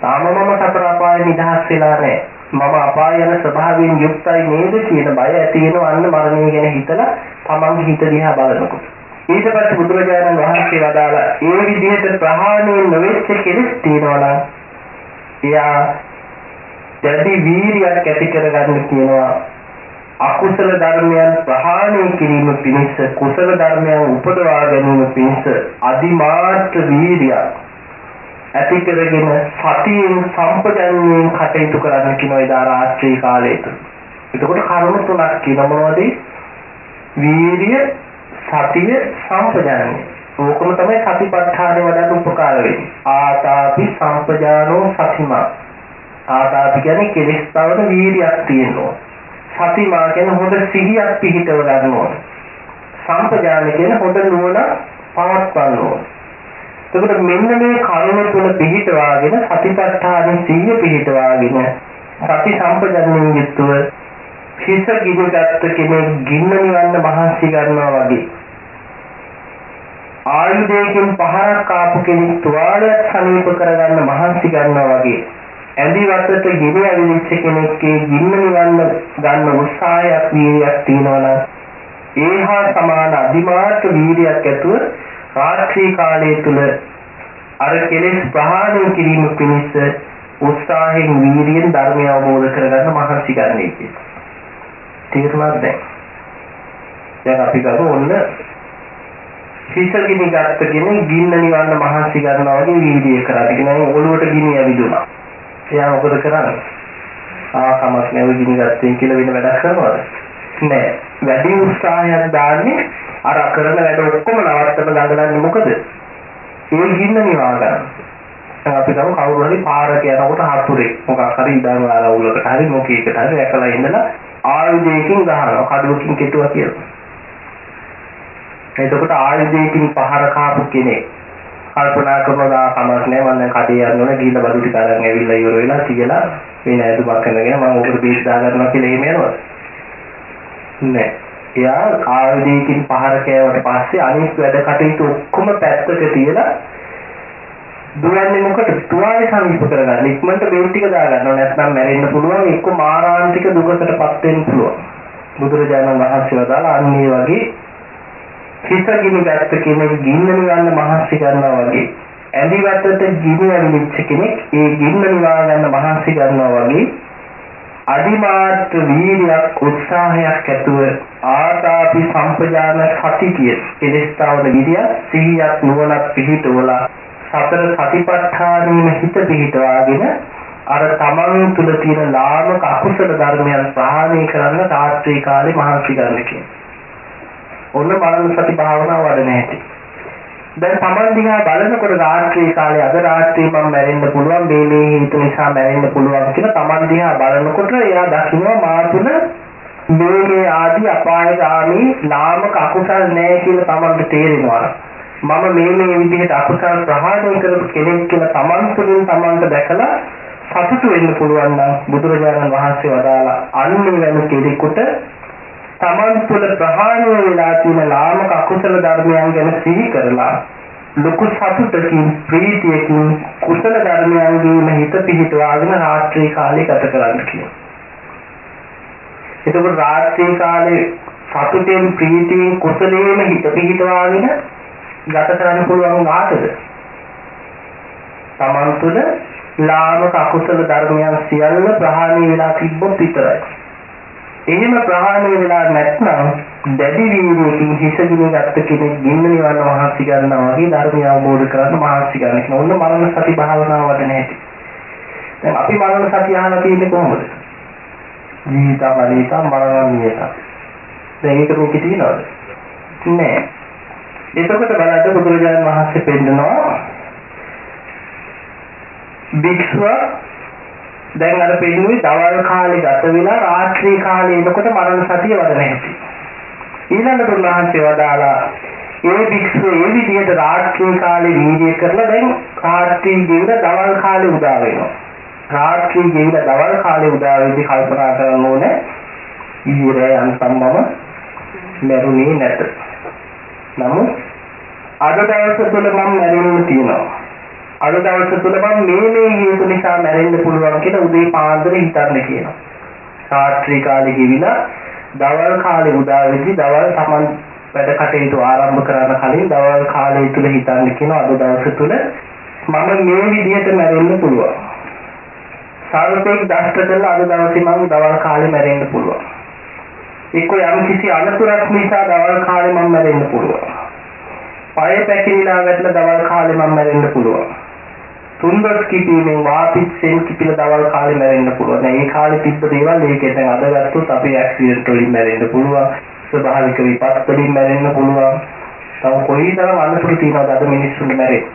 තාම මම සතර අපායේ නිදහස් වෙලා නැහැ. මම අපාය යන ස්වභාවයෙන් යුක්තයි නේද කියන බය ඇති වෙනවා අන්න මරණය ගැන හිතලා තමන්ගේ හිත දිහා බලනකොට. ඊට පස්සේ බුදුරජාණන් වහන්සේ වදාලා ඒ විදිහට ප්‍රහාණය නොවෙච්ච කෙනෙක් තියෙනවා නම් එයා දැඩි වීරියක් ඇති කරගන්න කියනවා අකුසල ධර්මයන් ප්‍රහාණය කිරීම පිණිස කුසල ධර්මයන් උපදවා ගැනීම පිණිස අදිමාත්‍ර වීරියක් ඇති කරගෙන සතියෙන් සම්පජන්යෙන් කටයුතු කරන්න කියනවා එදා රාත්‍රී කාලයේ තුල. එතකොට කරුණු තුනක් කියන මොනවද? වීර්ය, සතිය, සම්පජන්ය. ඕකම තමයි සතිපට්ඨානෙ වඩන්න උපකාර වෙන්නේ. ආතාපි සම්පජානෝ සතිමා. ආතාපි කියන්නේ කෙලෙස් තවන වීර්යයක් තියෙනවා. සතිමා කියන්නේ හොඳ සිහියක් පිහිටව ගන්න ඕන. සම්පජාන කියන්නේ හොඳ නුවණ පවත්වන්න ඕන. එතකොට මෙන්න මේ කරුණ තුන පිහිටවාගෙන සතිපට්ඨාන සිහිය පිහිටවාගෙන සති සම්පජන්ණයෙන් යුක්තව හිස ගිනගත් කෙනෙක් ගින්න නිවන්න මහන්සි ගන්නවා වගේ ආයුධයකින් පහරක් ආපු කෙනෙක් තුවාලයක් සමීප කරගන්න මහන්සි ගන්නවා වගේ ඇඳි වත්තට ගිනි ඇවිලිච්ච කෙනෙක්ගේ ගින්න නිවන්න ගන්න උත්සාහයක් වීර්යයක් තියෙනවා නම් ඒහා සමාන අදිමාර්ථ වීර්යයක් ඇතුව රාත්‍රී කාලය තුල අර කෙලෙස් ප්‍රහාණය කිරීම පිණිස උත්සාහයෙන් වීර්යයෙන් ධර්මය අවබෝධ කරගන්න මහන්සි ගන්න එක. තේරුණාද දැන්? දැන් අපි ගමු ඔන්න හිසගිනි ගත්ත කෙනෙක් ගින්න නිවන්න මහන්සි ගන්නවා වගේ වීර්යය කරාද කියනවා ඔළුවට ගිනි ඇවිදුනා. එයා මොකද කරන්නේ? ආ කමක් නැව ගිනි ගත්තේ කියලා වෙන වැඩක් කරනවද? නෑ. වැඩි උත්සාහයක් දාන්නේ අර කරන වැඩ ඔක්කොම නවත්තන දඟලන්නේ මොකද? ඒ ගින්න නිවා ගන්න. දැන් අපි ගමු කවුරු හරි පාරක යනකොට හතුරෙක් මොකක් හරි ඉඳන් ආලා උලකට හරි මොකේකට හරි ඇකලා ඉඳලා ආයුධයකින් ගහනවා කඩුවකින් කෙටුවා කියලා. එතකොට ආයුධයකින් පහර කාපු කෙනෙක් කල්පනා කරනවා කමක් නැහැ මම කඩේ යන්න ඕන ගිහිල්ලා බඩු ටික අරන් ඇවිල්ලා ඉවර වෙලා තියලා වෙන ඇදුමක් කරගෙන මම ඔකට බීජ දා ගන්නවා කියලා එහෙම යනවද? නෑ. එයා ආයුධයකින් පහර කෑවට පස්සේ අනිත් වැඩ කටයුතු ඔක්කොම පැත්තක තියලා දුවන්නේ මොකද තුවාලේ සමීප කරගන්න ඉක්මනට බෙල් ටික දාගන්නවා නැත්නම් මැරෙන්න පුළුවන් එක්ක මාරාන්තික දුකකටපත් වෙන්න පුළුවන් බුදුරජාණන් වහන්සේ වදාලා අන්න ඒ වගේ හිත ගිනි ගත්ත කෙනෙක් ගින්න නිවන්න මහන්සි ගන්නවා වගේ ඇඳි වටට ගිනි ඇවිලිච්ච කෙනෙක් ඒ ගින්න නිවා ගන්න මහන්සි ගන්නවා වගේ අදිමාත්‍ර වීර්යයක් උත්සාහයක් ඇතුව ආතාපි සම්පජාන සති කිය එලෙස්තාවන විදිය සිහියක් නුවණක් පිහිටවලා සතර සතිපට්ඨානෙම හිත පිහිටවාගෙන අර තමන් තුල තියෙන ලාමක අකුසල ධර්මයන් ප්‍රහාණය කරන්න රාත්‍රී කාලේ මහන්සි ගන්න කියන. ඔන්න බලන සති භාවනාව වඩන හැටි. දැන් Taman දිහා බලනකොට රාත්‍රී කාලේ අද රාත්‍රියේ මම මැරෙන්න පුළුවන් මේ මේ හේතු නිසා මැරෙන්න පුළුවන් කියලා Taman දිහා බලනකොට එයා දකිනවා මා තුන මේ මේ ආදී අපායගාමී ලාමක අකුසල් නැහැ කියලා Tamanට තේරෙනවා. මම මේ මේ විදිහට අකුසල් ප්‍රහාණය කරපු කෙනෙක් කියලා Taman තුලින් Tamanට දැකලා සතුටු වෙන්න පුළුවන් නම් බුදුරජාණන් වහන්සේ වදාලා අන්නේ වෙන කෙනෙකුට තමන් තුළ ප්‍රහාණය වෙලා තියෙන ලාමක අකුසල ධර්මයන් ගැන සිහි කරලා ලොකු සතුටකින් ප්‍රීතියකින් කුසල ධර්මයන්ගේම හිත පිහිටවාගෙන රාත්‍රී කාලේ ගත කරන්න කියනවා. එතකොට රාත්‍රී කාලේ සතුටෙන් ප්‍රීතියෙන් කුසලයෙන් හිත පිහිටවාගෙන ගත කරන්න පුළුවන් ආතද? තමන් තුළ ලාමක අකුසල ධර්මයන් සියල්ල ප්‍රහාණය වෙලා තිබ්බොත් විතරයි. එහෙම ප්‍රහාණය වෙලා නැත්නම් දැඩි වීර්යයෙන් හිසගින ගත්ත කෙනෙක් ගින්න නිවන්න මහන්සි ගන්නවා වගේ ධර්මය අවබෝධ කරගන්න මහන්සි ගන්න කියන ඕන මරණ සති භාවනාව වඩන හැටි. දැන් අපි මරණ සති අහලා තියෙන්නේ කොහොමද? ජීවිත බලීත මරණ නියත. දැන් ඒක මේකේ තියෙනවද? නෑ. එතකොට බලද්දී බුදුරජාණන් වහන්සේ පෙන්නනවා භික්ෂුව දැන් අර පෙන්නුවේ දවල් කාලේ ගත වෙලා රාත්‍රී කාලේ එනකොට මරණ සතිය වඩන හැටි. ඊළඟට උන්වහන්සේ වදාලා ඒ භික්ෂුව ඒ විදිහට රාත්‍රී කාලේ වීර්ය කරලා දැන් රාත්‍රී ගෙවිලා දවල් කාලේ උදා වෙනවා. රාත්‍රී ගෙවිලා දවල් කාලේ උදා වෙද්දී කල්පනා කරන්න ඕනේ ඊයේ අන්සම්මම මරුණේ නැත. නමුත් අද දවස තුළ මම මැරෙන්න තියෙනවා. අද දවස තුල මම මේ මේ හේතු නිසා මැරෙන්න පුළුවන් කියලා උදේ පාන්දර හිතන්න කියනවා. රාත්‍රී කාලේ ගිවිලා දවල් කාලේ උදා වෙද්දි දවල් Taman වැඩ කටයුතු ආරම්භ කරන්න කලින් දවල් කාලය තුල හිතන්න කියනවා අද දවස තුල මම මේ විදිහට මැරෙන්න පුළුවන්. සර්පෙක් දෂ්ට කරලා අද දවසේ මම දවල් කාලේ මැරෙන්න පුළුවන්. එක්ක යම් කිසි අනතුරක් නිසා දවල් කාලේ මම මැරෙන්න පුළුවන්. පය පැකිලිලා වැටලා දවල් කාලේ මම මැරෙන්න පුළුවන්. තුන්දොස් කිපීමෙන් වාපිච්චෙන් කිපිලා දවල් කාලේ මැරෙන්න පුළුවන්. දැන් ඒ කාලේ තිබ්බ දේවල් ඒකෙන් දැන් අද ගත්තොත් අපි ඇක්සිඩන්ට් වලින් මැරෙන්න පුළුවන්. ස්වභාවික විපත් වලින් මැරෙන්න පුළුවන්. තව කොයිතරම් අනතුරු තියෙනවද අද මිනිස්සුන්ට මැරෙන්න.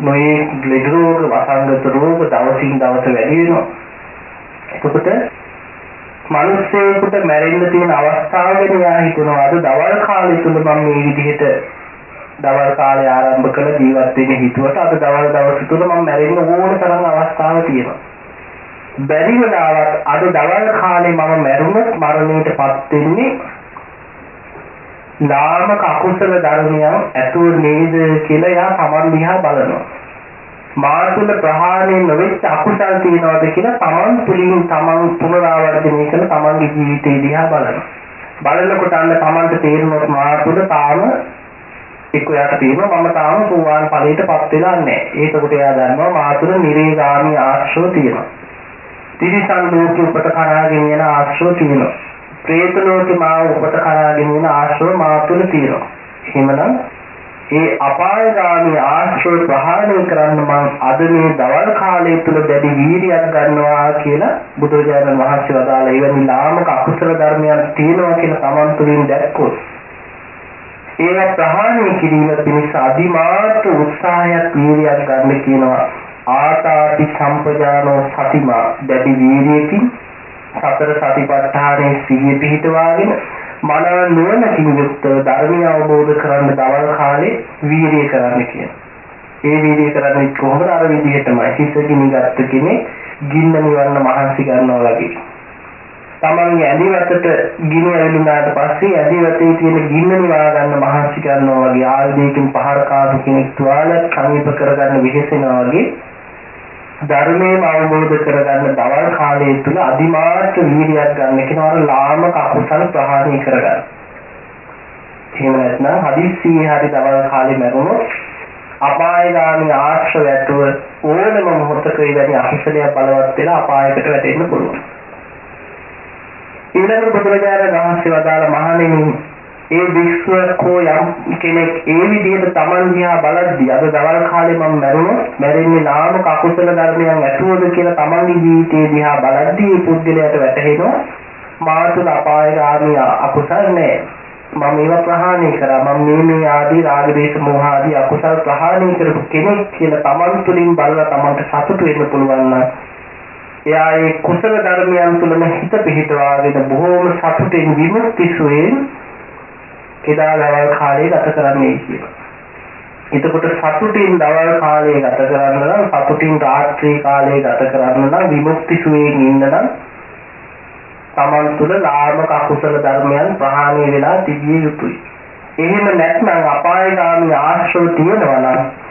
නොයේ ලෙඩ රෝග, වසංගත රෝග දවසින් දවස වැඩි වෙනවා. එතකොට මිනිස්සෙකුට මැරෙන්න තියෙන අවස්ථාව ගැන යා හිතනවා අද දවල් කාලේ තුල මම මේ විදිහට දවල් කාලේ ආරම්භ කළ ජීවත් වෙන්න හිතුවට අද දවල් දවස් තුන මම මැරෙන්න ඕන තරම් අවස්ථාවක් තියෙනවා. බැරි වෙලාවත් අද දවල් කාලේ මම මැරුණොත් මරණයටපත් වෙන්නේ නාමක අකුසල ධර්මයන් ඇතුල් නේද කියලා යා තමන් දිහා බලනවා. මා තුළ ප්‍රහාණය නොවෙච්ච අකුසල් තියනවාද කියලා තමන් තුළින් තමන් පුනරාවර්තනය කරන තමන්ගේ ජීවිතය දිහා බලනවා. බලනකොට අන්න තමන්ට තේරෙනවා මා තුළ තාම එක්ක එයාට තියෙනවා මම තාම සෝවාන් ඵලයටපත් වෙලා නැහැ. ඒකකොට එයා දන්නවා මාතුර නිරේගාමී ආශ්‍රව තියෙනවා. තිරිසන් ලෝකෙ උපත කරාගෙන යන ආශ්‍රව තියෙනවා. പ്രേත ලෝකෙ මාව උපත කරාගෙන යන ආශ්‍රව මාතුර තියෙනවා. එහෙමනම් ඒ අපායගාමී ආශ්‍රව ප්‍රහාණය කරන්න මම අද මේ දවල් කාලය තුල දැඩි වීර්යයක් ගන්නවා කියලා බුදුරජාණන් වහන්සේ වදාළ එවැනි ලාමක අකුසල ධර්මයන් තියෙනවා කියලා Taman තුලින් දැක්කොත් ඒවා ප්‍රහාණය කිරීම පිණිස අදිමාත්‍ර උත්සාහයක් වීර්යයක් ගන්න කියනවා ආතාපි සම්පජානෝ සතිමා දැඩි වීර්යයකින් සතර සතිපට්ඨානයේ සිහිය පිහිටවාගෙන මන නුවණකින් යුක්තව ධර්මය අවබෝධ කරන්න දවල් කාලේ වීර්යය කරන්න කියන. ඒ වීර්යය කරන්නේ කොහොමද අර විදිහටමයි හිතකින් ගත්ත කෙනෙක් ගින්න නිවන්න මහන්සි ගන්නවා වගේ. තමන්ගේ ඇඳිවතට ගිනි ඇවිලුනාට පස්සේ ඇඳිවතේ තියෙන ගින්න නිවා ගන්න මහන්සි කරනවා වගේ ආයුධයකින් පහර කාපු කෙනෙක් තුවාලයක් සමීප කරගන්න විහිසෙනවා වගේ ධර්මයේ අවබෝධ කරගන්න දවල් කාලය තුල අදිමාත්‍ර වීර්යයක් ගන්න කෙනාට ලාමක අකුසල ප්‍රහාණය කරගන්න. එහෙම නැත්නම් හදිස්සියේ හරි දවල් කාලේ මැරුණොත් අපායගාමී ආශ්‍රය ඇතුව ඕනම මොහොතක ඒ වැනි අකුසලයක් බලවත් වෙලා අපායකට වැටෙන්න පුළුවන්. ඊළඟ බුදුරජාණන් වහන්සේ වදාළ මහණෙනි ඒ විශ්වකෝ යම් කෙනෙක් ඒ විදිහට Taman දිහා බලද්දී අද දවල් කාලේ මම මැරුණොත් මැරෙන්නේ නාම කකුසල ධර්මයන් ඇතුවද කියලා Tamanගේ ජීවිතේ දිහා බලද්දී ඒ පුද්ගලයාට වැටහෙනවා. මාතුල අපායගාමී අකුසල නැහැ. මම ඒවා ප්‍රහාණය කරා. මම මේ මේ ආදී රාග දේශ මොහ ආදී අකුසල් ප්‍රහාණය කරපු කෙනෙක් කියලා Taman තුලින් බලලා Tamanට සතුටු වෙන්න පුළුවන් නම් එයා ඒ කුසල ධර්මයන් තුළම හිත පිහිටවාගෙන බොහෝම සතුටින් විමුක්ති සුවයෙන් එදා දවල් කාලය ගත කරන්නේ කියලා. එතකොට සතුටින් දවල් කාලය ගත කරන්න නම් සතුටින් රාත්‍රී කාලය ගත කරන්න නම් විමුක්ති සුවයෙන් ඉන්න නම් තමන් තුළ ලාමක අකුසල ධර්මයන් ප්‍රහාණය වෙලා තිබිය යුතුයි. එහෙම නැත්නම් අපායගාමී ආශ්‍රව තියෙනවා නම්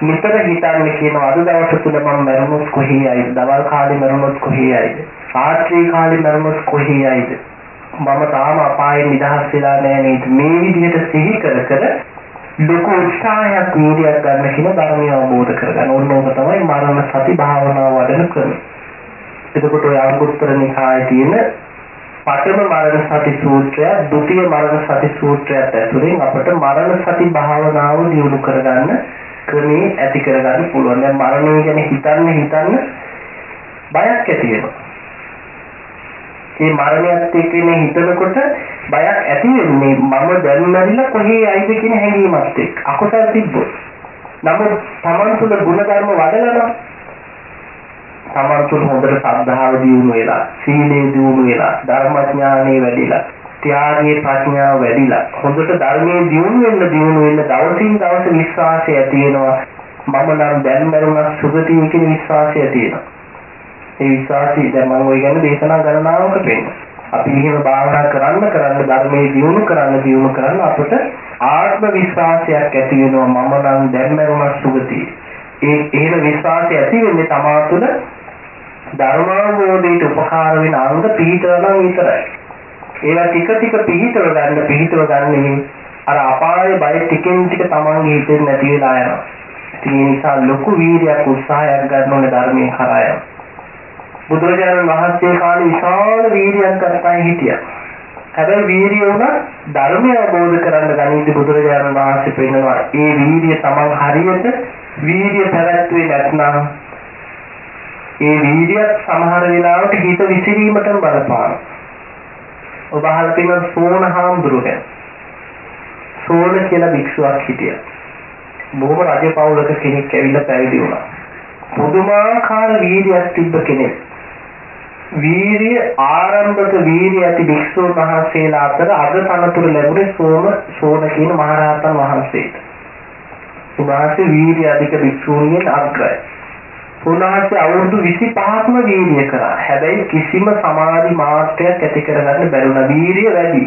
නිතර හිතන්නේ කියනවා අද දවස තුල මම මරුණොත් කොහේ යයිද? දවල් කාලේ මරුණොත් කොහේ යයිද? රාත්‍රී කාලේ මරුණොත් කොහේ යයිද? මම තාම අපායෙන් නිදහස් වෙලා නැහැ නේද? මේ විදිහට සිහි කර කර ලොකු උත්සාහයක් වීර්යයක් ගන්න කියන ධර්මය අවබෝධ කරගන්න ඕන ඕක තමයි මරණ සති භාවනාව වඩන ක්‍රමය. එතකොට ඔය අංගුත්තර නිකායේ තියෙන පඨම මරණ සති සූත්‍රය, ဒုတိ ය මරණ සති සූත්‍රයත් ඇතුලෙන් අපට මරණ සති භාවනාව දියුණු කරගන්න ක්‍රමී ඇති කරගන්න පුළුවන්. දැන් මරණය ගැන හිතන්න හිතන්න බයක් ඇති වෙනවා. මේ මරණයත් එක්කනේ හිතනකොට බයක් ඇති වෙන්නේ මම දැන් මැරිලා කොහේ යයිද කියන හැඟීමත් එක්ක. අකුසල් තිබ්බොත්. නමුත් Taman තුල ගුණධර්ම වඩලා තමන් තුළ හොඳට ශ්‍රද්ධාව දියුණු වෙලා සීලය දියුණු වෙලා ධර්මඥානෙ වැඩිලා ත්‍යාගයේ ප්‍රඥාව වැඩිලා හොඳට ධර්මයේ දියුණු වෙන්න දියුණු වෙන්න දවසින් දවස විශ්වාසය ඇති වෙනවා. මම නම් දැන් මරුණත් සුගතිය කියන විශ්වාසය ඇති වෙනවා. ඒ විශ්වාසය දැන් මම ওই ගැන දේශනා ගණනාවකට වෙන්න අපි එහෙම භාවනා කරන්න කරන්න ධර්මයේ දියුණු කරන්න දියුණු කරන්න අපට ආත්ම විශ්වාසයක් ඇති වෙනවා. මම නම් දැන් මරුණත් සුගතිය. ඒ එහෙම විශ්වාසය ඇති වෙන්නේ තමා තුළ ධර්මාවබෝධයට උපකාර වෙන අංග පිළිතරනම් විතරයි. ඒවා ටික ටික පිළිතර ගන්න පිළිතර ගන්නේ අර අපායේ බය ටිකෙන් ටික තමන්ගේ හිතෙන් නැති වෙලා යනවා. ඒ නිසා ලොකු වීර්යයක් උත්සාහයක් ගන්න ඕනේ ධර්මයේ කරා යන්න. බුදුරජාණන් වහන්සේ කාලේ විශාල වීර්යයක් ගන්නයි හිටියා. හැබැයි වීර්යය උනත් ධර්මය අවබෝධ කරගන්න ගනිද්දී බුදුරජාණන් වහන්සේ පෙන්නනවා ඒ වීර්යය තමන් හරියට වීර්ය පැවැත්වුවේ නැත්නම් ඒ වීර්යයත් සමහර වෙලාවට හිත විසිරීමටම බලපාන. ඔබ අහලා තියෙන සෝන හාමුදුරුවෝ සෝන කියලා භික්ෂුවක් හිටියා. බොහොම රජ පවුලක කෙනෙක් ඇවිල්ලා පැවිදි වුණා. පුදුමාකාර වීර්යයක් තිබ්බ කෙනෙක්. වීර්ය ආරම්භක වීර්ය ඇති භික්ෂුන් වහන්සේලා අතර අද තනතුර ලැබුණේ සෝම සෝන කියන මහරහතන් වහන්සේට. උන්වහන්සේ වීර්ය අධික භික්ෂූන්ගෙන් අග්‍රයි. උන්වහන්සේ අවුරුදු 25ක්ම වීර්ය කරා. හැබැයි කිසිම සමාධි මාත්‍රයක් ඇති කරගන්න බැරුණා. වීර්ය වැඩි.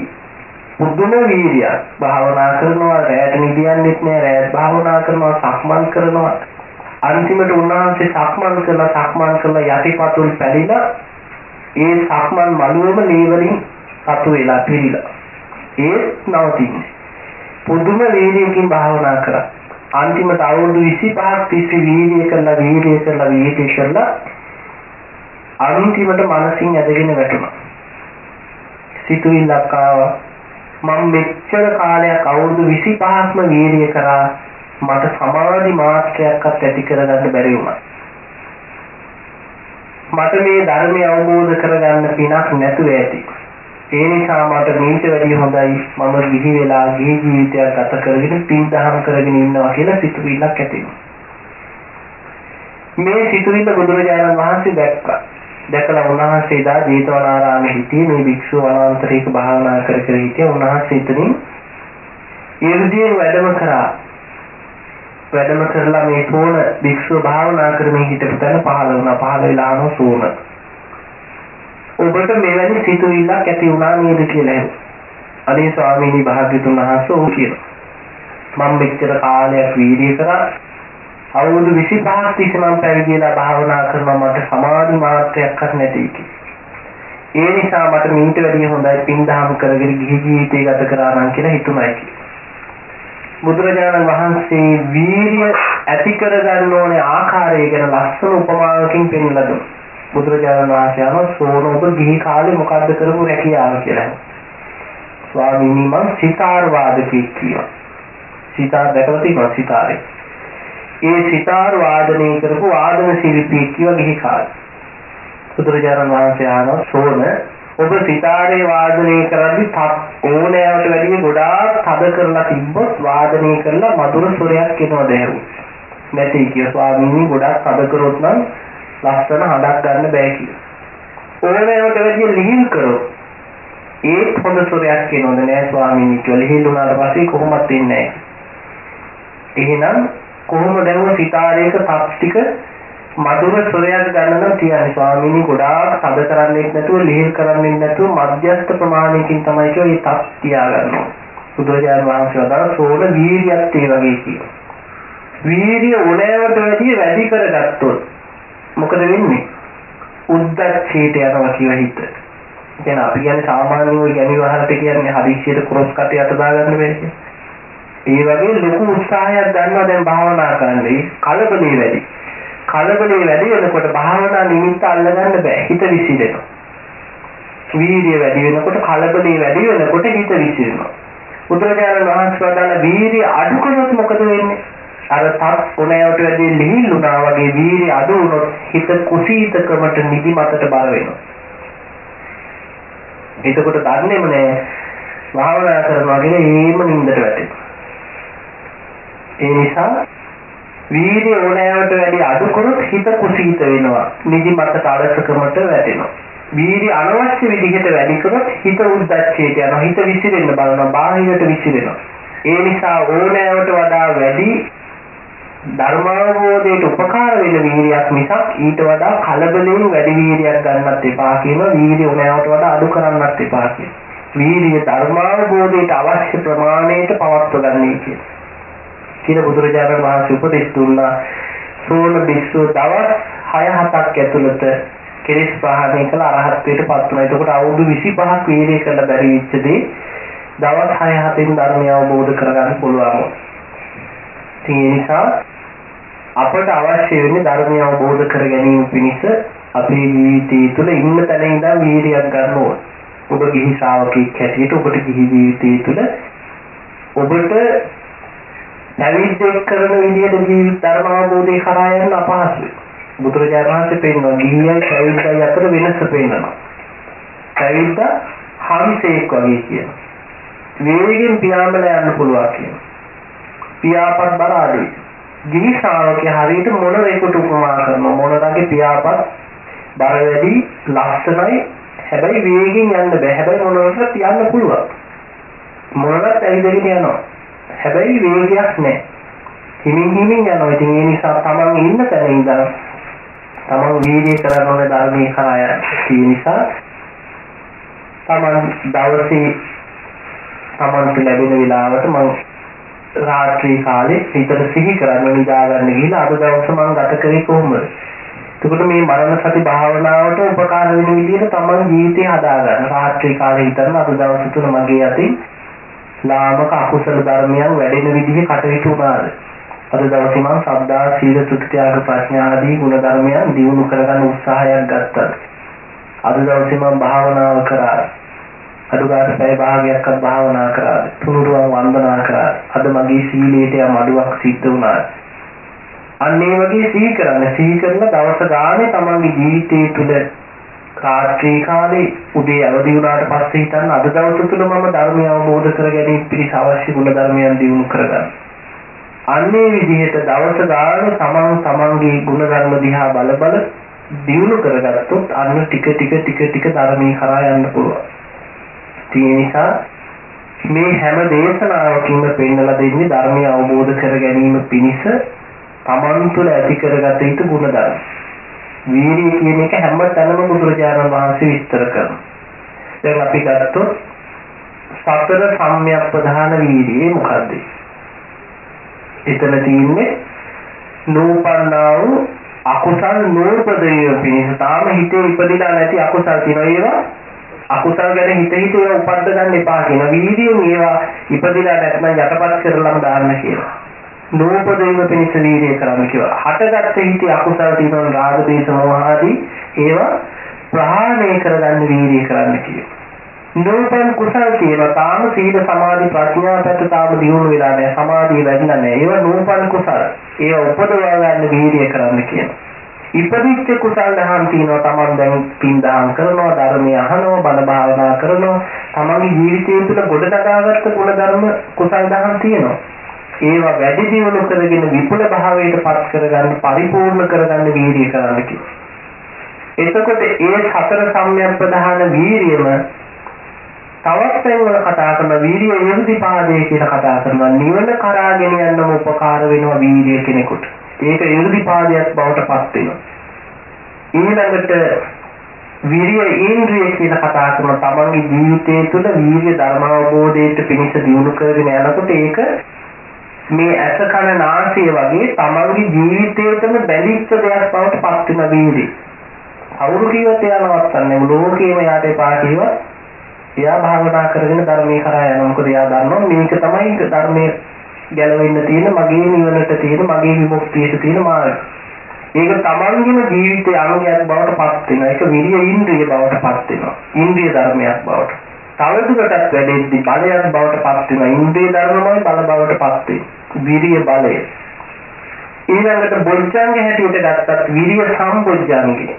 පුදුම වීර්යයක්. භාවනා කරනවා, රැයට නිදියන්නෙත් නෑ, රැයට භාවනා කරනවා, සක්මන් කරනවා. අන්තිමට උන්වහන්සේ සක්මන් කළා, සක්මන් කළා යටිපතුල් පැලිලා ඒ සක්මන් මළුවේම ලේ වලින් සතු වෙලා පිරීලා. ඒත් නවතින්නේ. පුදුම වීර්යයකින් භාවනා කරා. අන්තිමට අවුරුදු 25ක් තිස්සේ වීර්යය කරලා වීර්යය කරලා වීර්යය කරලා අන්තිමට මනසින් ඇදගෙන වැටුණා. සිතුවිල්ලක් ආවා. මම මෙච්චර කාලයක් අවුරුදු 25ක්ම වීර්යය කරා මට සමාධි මාත්‍රයක්වත් ඇති කරගන්න බැරි වුණා. මට මේ ධර්මය අවබෝධ කරගන්න පිනක් නැතුව ඇති. ඒ නිසා මට මේක වැඩිය හොඳයි මම ගිහි වෙලා ගිහි ජීවිතයක් ගත කරගෙන පින් දහම් කරගෙන ඉන්නවා කියලා සිතුවිල්ලක් ඇති මේ සිතුවිල්ල බුදුරජාණන් වහන්සේ දැක්කා. දැකලා උන්වහන්සේ දා ජේතවනාරාමේ හිටියේ මේ භික්ෂුව වනාන්තරයක භාවනා කර කර හිටියා. උන්වහන්සේ එතනින් ඒ විදිහේ වැඩම කරා. වැඩම කරලා මේ සෝන භික්ෂුව භාවනා කරමින් හිටපු තැන පහළ වුණා. පහළ වෙලා ආනෝ සෝන ඔබට මෙවැනි සිතුවිල්ලක් ඇති වුණා නේද කියලා ඇහුවා. අනේ ස්වාමීනි භාග්‍යතුන් වහන්සේ ඕක කියනවා. මම මෙච්චර කාලයක් වීර්ය කරා අවුරුදු 25ක් තිස්සේ මම පැවිදිලා භාවනා කරනවා මට සමාධි මාත්‍රයක්වත් නැති කි. ඒ නිසා මට මීට වැඩිය හොඳයි පින්දහම් කරගෙන ගිහි ජීවිතය ගත කරා නම් කියලා හිතුණයි කියලා. බුදුරජාණන් වහන්සේ වීර්ය ඇති කරගන්න ඕනේ ආකාරය ගැන ලස්සන උපමාවකින් පෙන්වලා දුන්නා. බුදුරජාණන් වහන්සේ අහනවා සෝන ඔබ ගිහි කාලේ මොකද්ද කරපු රැකියාව කියලා. ස්වාමීනි මං සිතාර් වාදකෙක් කියනවා. සිතාර් දැකලා තියෙනවා සිතාරේ. ඒ සිතාර් වාදනය කරපු වාදන ශිල්පියෙක් කියව ගිහි කාලේ. බුදුරජාණන් වහන්සේ අහනවා සෝන ඔබ සිතාරේ වාදනය කරද්දි ඕනෑවට වැඩිය ගොඩාක් තද කරලා තිබ්බොත් වාදනය කරලා මధుර ස්වරයක් එනවද එහෙම නැති කිය ස්වාමීනි ගොඩාක් තද කරොත් නම් ලස්සන හඬක් ගන්න බෑ කියලා. ඕනෑමට වැඩිය ලිහිල් කරොත් ඒත් හොඳ සුරයක් කියනොද නෑ ස්වාමීනි කියලා ලිහිල් වුණාට පස්සේ කොහොමත් ඉන්නේ එහෙනම් කොහොම දැනුම සිතාරයක තත් ටික මధుර සුරයක් ගන්න නම් තියන්නේ ස්වාමීනි ගොඩාක් තද කරන්නේ නැතුව ලිහිල් කරන්නේ නැතුව මධ්‍යස්ථ ප්‍රමාණයකින් තමයි කියෝ මේ තත් තියාගන්න ඕනේ. බුදුරජාණන් වහන්සේ වදාළ සෝල වීර්යයත් ඒ වගේ කියනවා. වීර්ය ඕනෑමට වැඩිය වැඩි කරගත්තොත් මොකද වෙන්නේ? උද්දච්චයට යනවා කියලා හිත. දැන් අපි කියන්නේ සාමාන්‍ය ওই ගැමි වහලට කියන්නේ හදිස්සියට ක්‍රොස් කටේ අත දාගන්න බැහැ ඒ වගේ ලොකු උත්සාහයක් ගන්නවා දැන් භාවනා කරන්නේ කලබලේ වැඩි. කලබලේ වැඩි වෙනකොට භාවනා නිමිත්ත අල්ලගන්න බෑ. හිත විසිරෙනවා. වීර්ය වැඩි වෙනකොට කලබලේ වැඩි වෙනකොට හිත විසිරෙනවා. බුදුරජාණන් වහන්සේ වදාළ වීර්ය අඩු කරොත් මොකද වෙන්නේ? අර තත් උණයට වැඩි ලිහිල්ුණා වගේ වීර්ය අඩු වුණොත් හිත කුසීතකමට නිදිමතට බර වෙනවා. එතකොට දන්නේම නෑ භාවනා කරනවා කියන ඒම නින්දට වැටෙනවා. ඒ නිසා වීර්ය ඕනෑවට වැඩි අඩු කරොත් හිත කුසීත වෙනවා. නිදිමතට අලසකමට වැටෙනවා. වීර්ය අනවශ්‍ය විදිහට වැඩි කරොත් හිත උද්දච්චයට යනවා. හිත විසිරෙන්න බලනවා. බාහිරට විසිරෙනවා. ඒ නිසා ඕනෑවට වඩා වැඩි ධර්මාවබෝධයට උපකාර වෙන වීර්යයක් මිසක් ඊට වඩා කලබලෙන් වැඩි වීර්යයක් ගන්නත් එපා කියන වීර්ය ඕනෑවට වඩා අඩු කරන්නත් එපා කියන. වීර්ය ධර්මාවබෝධයට අවශ්‍ය ප්‍රමාණයට පවත්ව ගන්නයි කියන. කියන බුදුරජාණන් වහන්සේ උපදෙස් දුන්නා සෝන භික්ෂුව දවස් 6-7ක් ඇතුළත කෙලෙස් ප්‍රහාණය කළ අරහත්ත්වයට පත් වුණා. එතකොට අවුරුදු 25ක් වීර්යය කළ බැරි වෙච්ච දේ දවස් 6-7න් ධර්මය අවබෝධ කරගන්න පුළුවන්. ඒ නිසා අපට අවශ්‍ය වෙන්නේ ධර්මය අවබෝධ කර ගැනීම පිණිස අපේ ජීවිතය තුළ ඉන්න තැන ඉඳන් වීර්යයක් ගන්න ඕන. ඔබ ගිහි ශ්‍රාවකෙක් හැටියට ඔබට ගිහි ජීවිතය තුළ ඔබට පැවිද්දෙක් කරන විදිහට ජීවිත ධර්ම අවබෝධය කරා යන්න අපහසුයි. බුදුරජාණන් වහන්සේ පෙන්වනවා ගිහියයි පැවිද්දයි අතර වෙනස පෙන්වනවා. පැවිද්ද හංසෙක් වගේ කියනවා. වේගෙන් පියාඹල යන්න පුළුවන් කියනවා. පියාපත් බල අඩුයි. ගිහි ශ්‍රාවකයා හරියට මොනරෙකුට උපමා කරනවා. මොනරගේ පියාපත් බර වැඩි ලස්සනයි හැබැයි වේගෙන් යන්න බෑ. හැබැයි මොනරට යන්න පුළුවන්. මොනරත් ඇවිදගෙන යනවා. හැබැයි වේගයක් නැහැ. හිමින් හිමින් යනවා. ඉතින් ඒ නිසා තමන් ඉන්න තැන ඉඳලා තමන් වීර්ය කරන ඕනේ ධර්මයේ කරා යන නිසා තමන් දවසේ තමන්ට ලැබෙන වෙලාවට මම රාත්‍රී කාලේ හිතට සිහි කරන්න නිදා ගන්න ගිහිල්ලා අද දවස මම ගත කරේ කොහොමද? එතකොට මේ මරණ සති භාවනාවට උපකාර වෙන විදිහට තමන් ජීවිතය හදාගන්න. රාත්‍රී කාලේ හිතන අද දවස තුන මගේ අතින් ලාමක අකුසල ධර්මයන් වැඩෙන විදිහේ කටයුතු වුණාද? අද දවසේ මම ශ්‍රද්ධා සීල සුත්‍ත්‍යාග ප්‍රඥා ආදී ගුණ ධර්මයන් දියුණු කරගන්න උත්සාහයක් ගත්තා. අද දවසේ මම භාවනාව කරා. අදුගාට පැය භාගයක්වත් භාවනා කරා. තුනුරුවන් වන්දනා කරා. අද මගේ සීලයට යම් අඩුවක් සිද්ධ වුණා. අන්න ඒ වගේ සිහි කරන්න. සිහි කරන දවස ගානේ තමන්ගේ ජීවිතයේ තුල රාත්‍රී කාලේ උදේ අවදි වුණාට පස්සේ හිතන්න අද දවස තුල මම ධර්මය අවබෝධ කර ගැනීම පිණිස අවශ්‍ය ගුණ ධර්මයන් දියුණු කරගන්න. අන්නේ විදිහට දවස ගානේ තමන් තමන්ගේ ಗುಣධර්ම දිහා බල බල දියුණු කරගත්තොත් අන්න ටික ටික ටික ටික ධර්මී කරා යන්න පුළුවන්. ඒ නිසා මේ හැම දේශනාවකින්ම පෙන්නලා දෙන්නේ ධර්මය අවබෝධ කර ගැනීම පිණිස තමන් තුළ ඇති කරගත යුතු ಗುಣධර්ම. වීර්යය කියන එක හැම තැනම බුදුරජාණන් වහන්සේ විස්තර කරනවා. දැන් අපි ගත්තොත් සතර සම්‍යක් ප්‍රධාන වීර්යය මොකද්ද? එතන තියෙන්නේ නූපන්නා වූ අකුසල් නූපදීය පිණිස තාම හිතේ ඉපදිලා නැති අකුසල් තියෙනවා ඒවා අකුසල් ගැන හිත හිත ඒවා උපද්ද ගන්න එපා කියන වීදියෙන් ඒවා ඉපදිලා නැත්නම් යටපත් කරලම දාන්න කියලා. නූපදීම පිණිස වීර්යය කරන්න කියලා. හටගත්ත හිතේ අකුසල් තියෙනවා රාග දේශ මොහ ආදී ඒවා ප්‍රහාණය කරගන්න වීර්යය කරන්න කියලා. නූපන් කුසල් තියෙනවා තාම සීල සමාධි ප්‍රඥා පැත්ත තාම දියුණු වෙලා නැහැ සමාධිය වැඩිලා නැහැ ඒවා නූපන් කුසල ඒවා උපදවා ගන්න වීර්යය කරන්න කියනවා ඉපදිච්ච කුසල් දහම් තියෙනවා තමන් දැන් පින් දහම් කරනවා ධර්මය අහනවා බණ භාවනා කරනවා. තමන්ගේ ජීවිතය තුළ ගොඩ නගාගත්ත ගුණ ධර්ම කුසල් දහම් තියෙනවා. ඒවා වැඩි දියුණු කරගෙන විපුල භාවයට පත් කරගන්න පරිපූර්ණ කරගන්න වීර්යය කරන්න කියනවා එතකොට ඒ සතර සම්‍යක් ප්‍රධාන වීර්යම තවත් තැන්වල කතා කරන වීර්ය ඉර්ධිපාදයේ කියලා කතා කරනවා. නිවන කරාගෙන යන්නම උපකාර වෙනවා වීර්ය කෙනෙකුට. ඒක ඉර්ධිපාදයක් බවට පත් වෙනවා. ඊළඟට වීර්ය ඉන්ද්‍රිය කියලා කතා කරන තමන්ගේ ජීවිතය තුළ වීර්ය ධර්ම අවබෝධයට පිණිස දියුණු කරගෙන යනකොට ඒක මේ ඇස කන නාසය වගේ තමන්ගේ ජීවිතයටම බැඳිච්ච දෙයක් බවට පත් වෙන වීර්ය. අවුරු කීවත් එයා නවත්තන්නේ ලෝකේම යාට එපා කිව්වත් එයා භාවනා කරගෙන ධර්මයේ කරා යනවා. මොකද එයා දන්නවා මේක තමයි ධර්මයේ ගැලවෙන්න තියෙන මගේ නිවනට තියෙන මගේ විමුක්තියට තියෙන මාර්ගය. ඒක තමන්ගේම ජීවිතයේ අංගයක් බවට පත් වෙනවා. ඒක විරිය ඉන්ද්‍රිය බවට පත් වෙනවා. ඉන්ද්‍රිය ධර්මයක් බවට. තවදුරටත් වැඩෙද්දි බලයක් බවට පත් වෙනවා. ඉන්ද්‍රිය ධර්මමයි බල බවට පත් වෙන්නේ. විරිය බලය. ඊළඟට බොජ්ජංග හැටියට ගත්තත් විරිය සම්බොජ්ජංගේ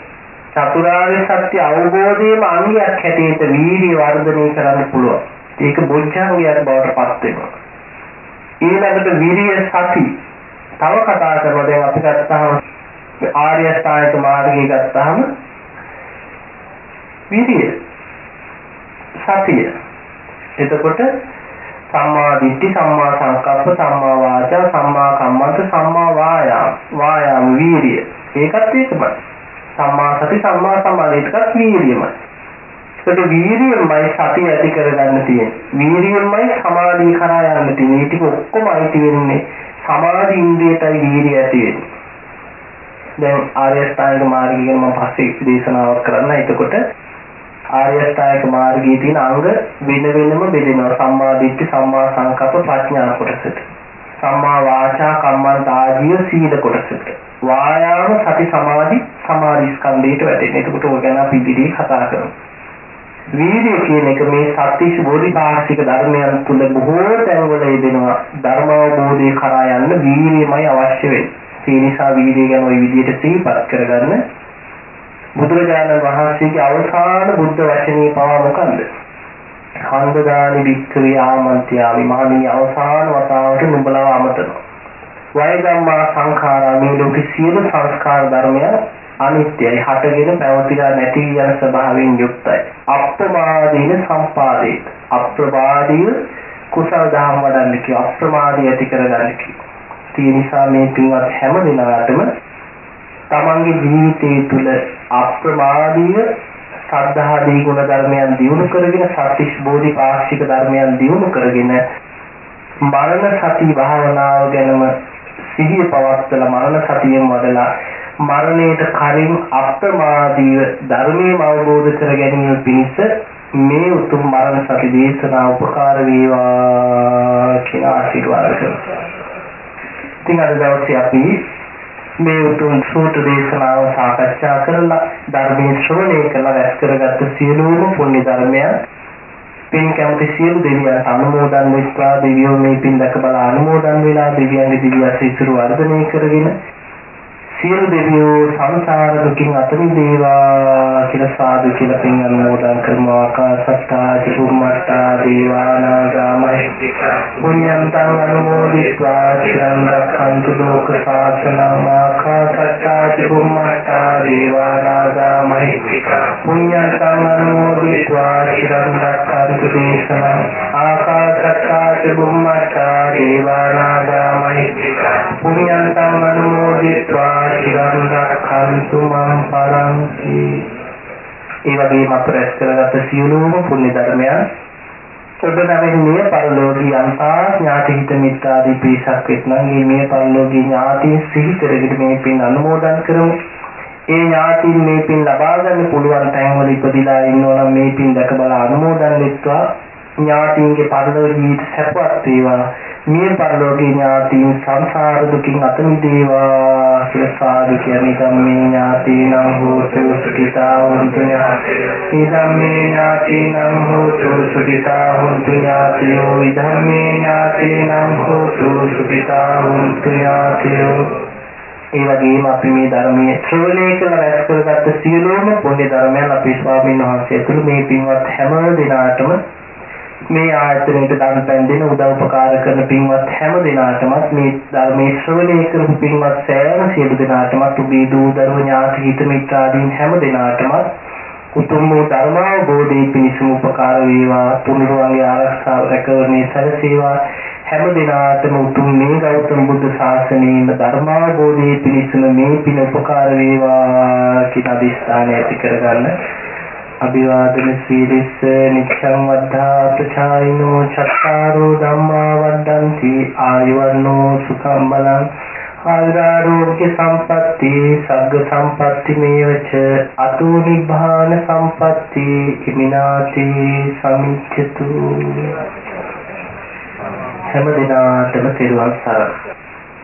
චතුරාර්ය සත්‍ය අවබෝධයේම අංගයක් හැටියට වීර්ය වර්ධනය කරන්න පුළුවන්. ඒක බොජ්ජංගයක් බවට පත් වෙනවා. ඊළඟට විරිය සති. තව කතා කරනවා දැන් අපි ගත්තාම ආර්ය අෂ්ටාංගික මාර්ගය ගත්තාම විරිය සතිය. එතකොට සම්මා දිට්ඨි සම්මා සංකප්ප සම්මා වාචා සම්මා කම්මන්ත සම්මා වායාම වායාම වීරිය. ඒකත් ඒකමයි. සම්මා සති සම්මා සමාධි ඒකත් වීරියමයි. ඒකට වීරියමයි සතිය ඇති කරගන්න තියෙන්නේ. වීරියමයි සමාධිය කරා යන්න තියෙන්නේ. මේ ටික ඔක්කොම අයිති වෙන්නේ සමාධි ඉන්ද්‍රියටයි වීරිය ඇති වෙන්නේ. දැන් ආර්ය අෂ්ටාංගික මාර්ගය ගැන මම පස්සේ දේශනාවක් කරන්න. එතකොට ආර්ය අෂ්ටාංගික මාර්ගයේ තියෙන අංග වෙන වෙනම බෙදෙනවා. සම්මා දිට්ඨි සම්මා සංකප්ප ප්‍රඥා කොටසට. සම්මා වාචා කම්මන්ත ආදී සීල කොටසට. වායාම සති සමාධි සමාධි ස්කන්ධයට වැටෙන. එතකොට ඔය ගැන අපි ඉදිරියේ කතා කරමු. වීර්ය කියන එක මේ සත්‍විස් බෝධිපාක්ෂික ධර්මයන් තුල බොහෝ තැන්වල යෙදෙනවා. ධර්ම අවබෝධය කරා යන්න වීර්යමයි අවශ්‍ය වෙන්නේ. ඒ නිසා වීර්ය ගැන ওই විදිහට සිහිපත් කරගන්න බුදුරජාණන් වහන්සේගේ අවසාන බුද්ධ වචනේ පවා මොකන්ද? ඛණ්ඩදානි වික්ඛවේ ආමන්ත්‍යාමි මහණෙනි අවසාන වතාවට නුඹලව අමතනවා. වයගම්මා සංඛාරා මේ ලෝකේ සියලු සංස්කාර ධර්මයන් අනිත්‍යයි හටගෙන පැවතිලා නැති යන ස්වභාවයෙන් යුක්තයි. අප්‍රමාදීන සම්පාදේත. අප්‍රමාදීව කුසල දහම් වඩන්න කිය අප්‍රමාදී ඇති කරගන්න කිය. ඒ නිසා මේ පින්වත් හැම දිනාටම තමන්ගේ ජීවිතය තුළ අප්‍රමාදීව සද්ධාදී ගුණ ධර්මයන් දියුණු කරගෙන සත්‍විස් බෝධිපාක්ෂික ධර්මයන් දියුණු කරගෙන මරණ සති භාවනාව ගැනම සිහිය පවත්වලා මරණ සතියෙන් වඩලා මරණයට කලින් අප්‍රමාදීව ධර්මයේ අවබෝධ කර ගැනීම පිණිස මේ උතුම් මරණ සති දේශනා උපකාර වේවා කියලා ආශිර්වාද කරනවා. ඉතින් අද දවසේ අපි මේ උතුම් සූත්‍ර දේශනාව සාකච්ඡා කරලා ධර්මයේ ශ්‍රවණය කරලා රැස් කරගත්ත සියලුම පුණ්‍ය ධර්මයන් පින් කැමති සියලු දෙවියන් අනුමෝදන් වෙත්වා දෙවියෝ මේ පින් දැක බල අනුමෝදන් වෙලා දෙවියන්ගේ දිව්‍ය අසීසුරු වර්ධනය කරගෙන සියලු දෙවියෝ සංසාර දුකින් අතමිදේවා කියලා සාදු කියලා පින් අනුමෝදන් කරමු. ආකාශත්තා චුම්මත්තා දේවානාගා මහිද්దికා පුඤ්ඤන්තං අනුමෝදිත්වා චිරං රක්ඛන්තු ලෝක සාසනං. ආකාශත්තා චුම්මත්තා දේවානාගා මහිද්దికා පුඤ්ඤන්තං අනුමෝදිත්වා චිරං රක්ඛන්තු දේශනං. ආකාශත්තා චුම්මත්තා දේවානාගා මහිත්‍තිකා පුඤ්ඤන්තං අනුමෝදිत्वा චිරන් රක්ඛන්තු මං පරන්ති ඒ වගේම අප රැස් කරගත සියලුම පුණ්‍ය ධර්මයන් ඔබ නැවෙන්නේ පරලෝකී අන්තා ඥාති හිත මිත්‍රාදී පිරිසක් වෙත්නම් මේ මේ පරලෝකී ඥාති සිහි කරගෙන මේ පින් අනුමෝදන් කරමු ඒ ඥාතින් මේ පින් ලබා ගන්න පුළුවන් තැන්වල ඉපදිලා ඉන්නවනම් මේ පින් දැක බල අනුමෝදන් වෙත්වා ඥාතීන්ගේ පරලෝක ජීවිත සැපවත් වේවා. මිය පරලෝකීය ඥාතීන් සංසාර දුකින් අත මිදේවා කියලා සාදු කියන්නේ ධම්මේ ඥාතීනං හෝතු සුඛිතා හොන්තු ඥාතී. ධම්මේ ඥාතීනං හෝතු සුඛිතා හොන්තු ඥාතියෝ ධම්මේ ඥාතීනං හෝතු සුඛිතා හොන්තු ඥාතියෝ ඒ වගේම අපි මේ ධර්මයේ ශ්‍රවණය කළ රැස් කරගත්ත සියලුම පුණ්‍ය ධර්මයන් අපේ ස්වාමීන් වහන්සේ ඇතුළු මේ පින්වත් හැම දිනාටම මේ ආයතනයට දන් පැන් දෙන උදව් උපකාර කරන පින්වත් හැම දිනාටමත් මේ ධර්මයේ ශ්‍රවණය කරපු පින්වත් සෑම සියලු දිනාටමත් උගේ දූ දරුව ඥාති හිත මිත්‍රාදීන් හැම දිනාටමත් උතුම් වූ ධර්මාවබෝධයේ පිණිසම උපකාර වේවා. තුනුරුවන්ගේ ආරක්ෂාව රැකවරණය සැලසේවා. හැම දිනාටම උතුම් මේ ගෞතම බුද්ධ ශාසනයේම ධර්මාවබෝධයේ පිණිසම මේ පින උපකාර වේවා කියන අදිස්ථානය ඇති කරගන්න අභිවාදන සීලිස්ස නිච්ඡං වද්ධා ප්‍රචායිනෝ චත්තාරෝ ධම්මා වද්දන්ති ආයුවන්නෝ සුඛං බලං ආයුරාෝග්‍ය සම්පatti සග්ග සම්පatti මේවච අතෝ නිබ්බාන සම්පatti ඉමිනාති සමිච්ඡතු. හැම දිනාටම සිරුවන් සරණයි.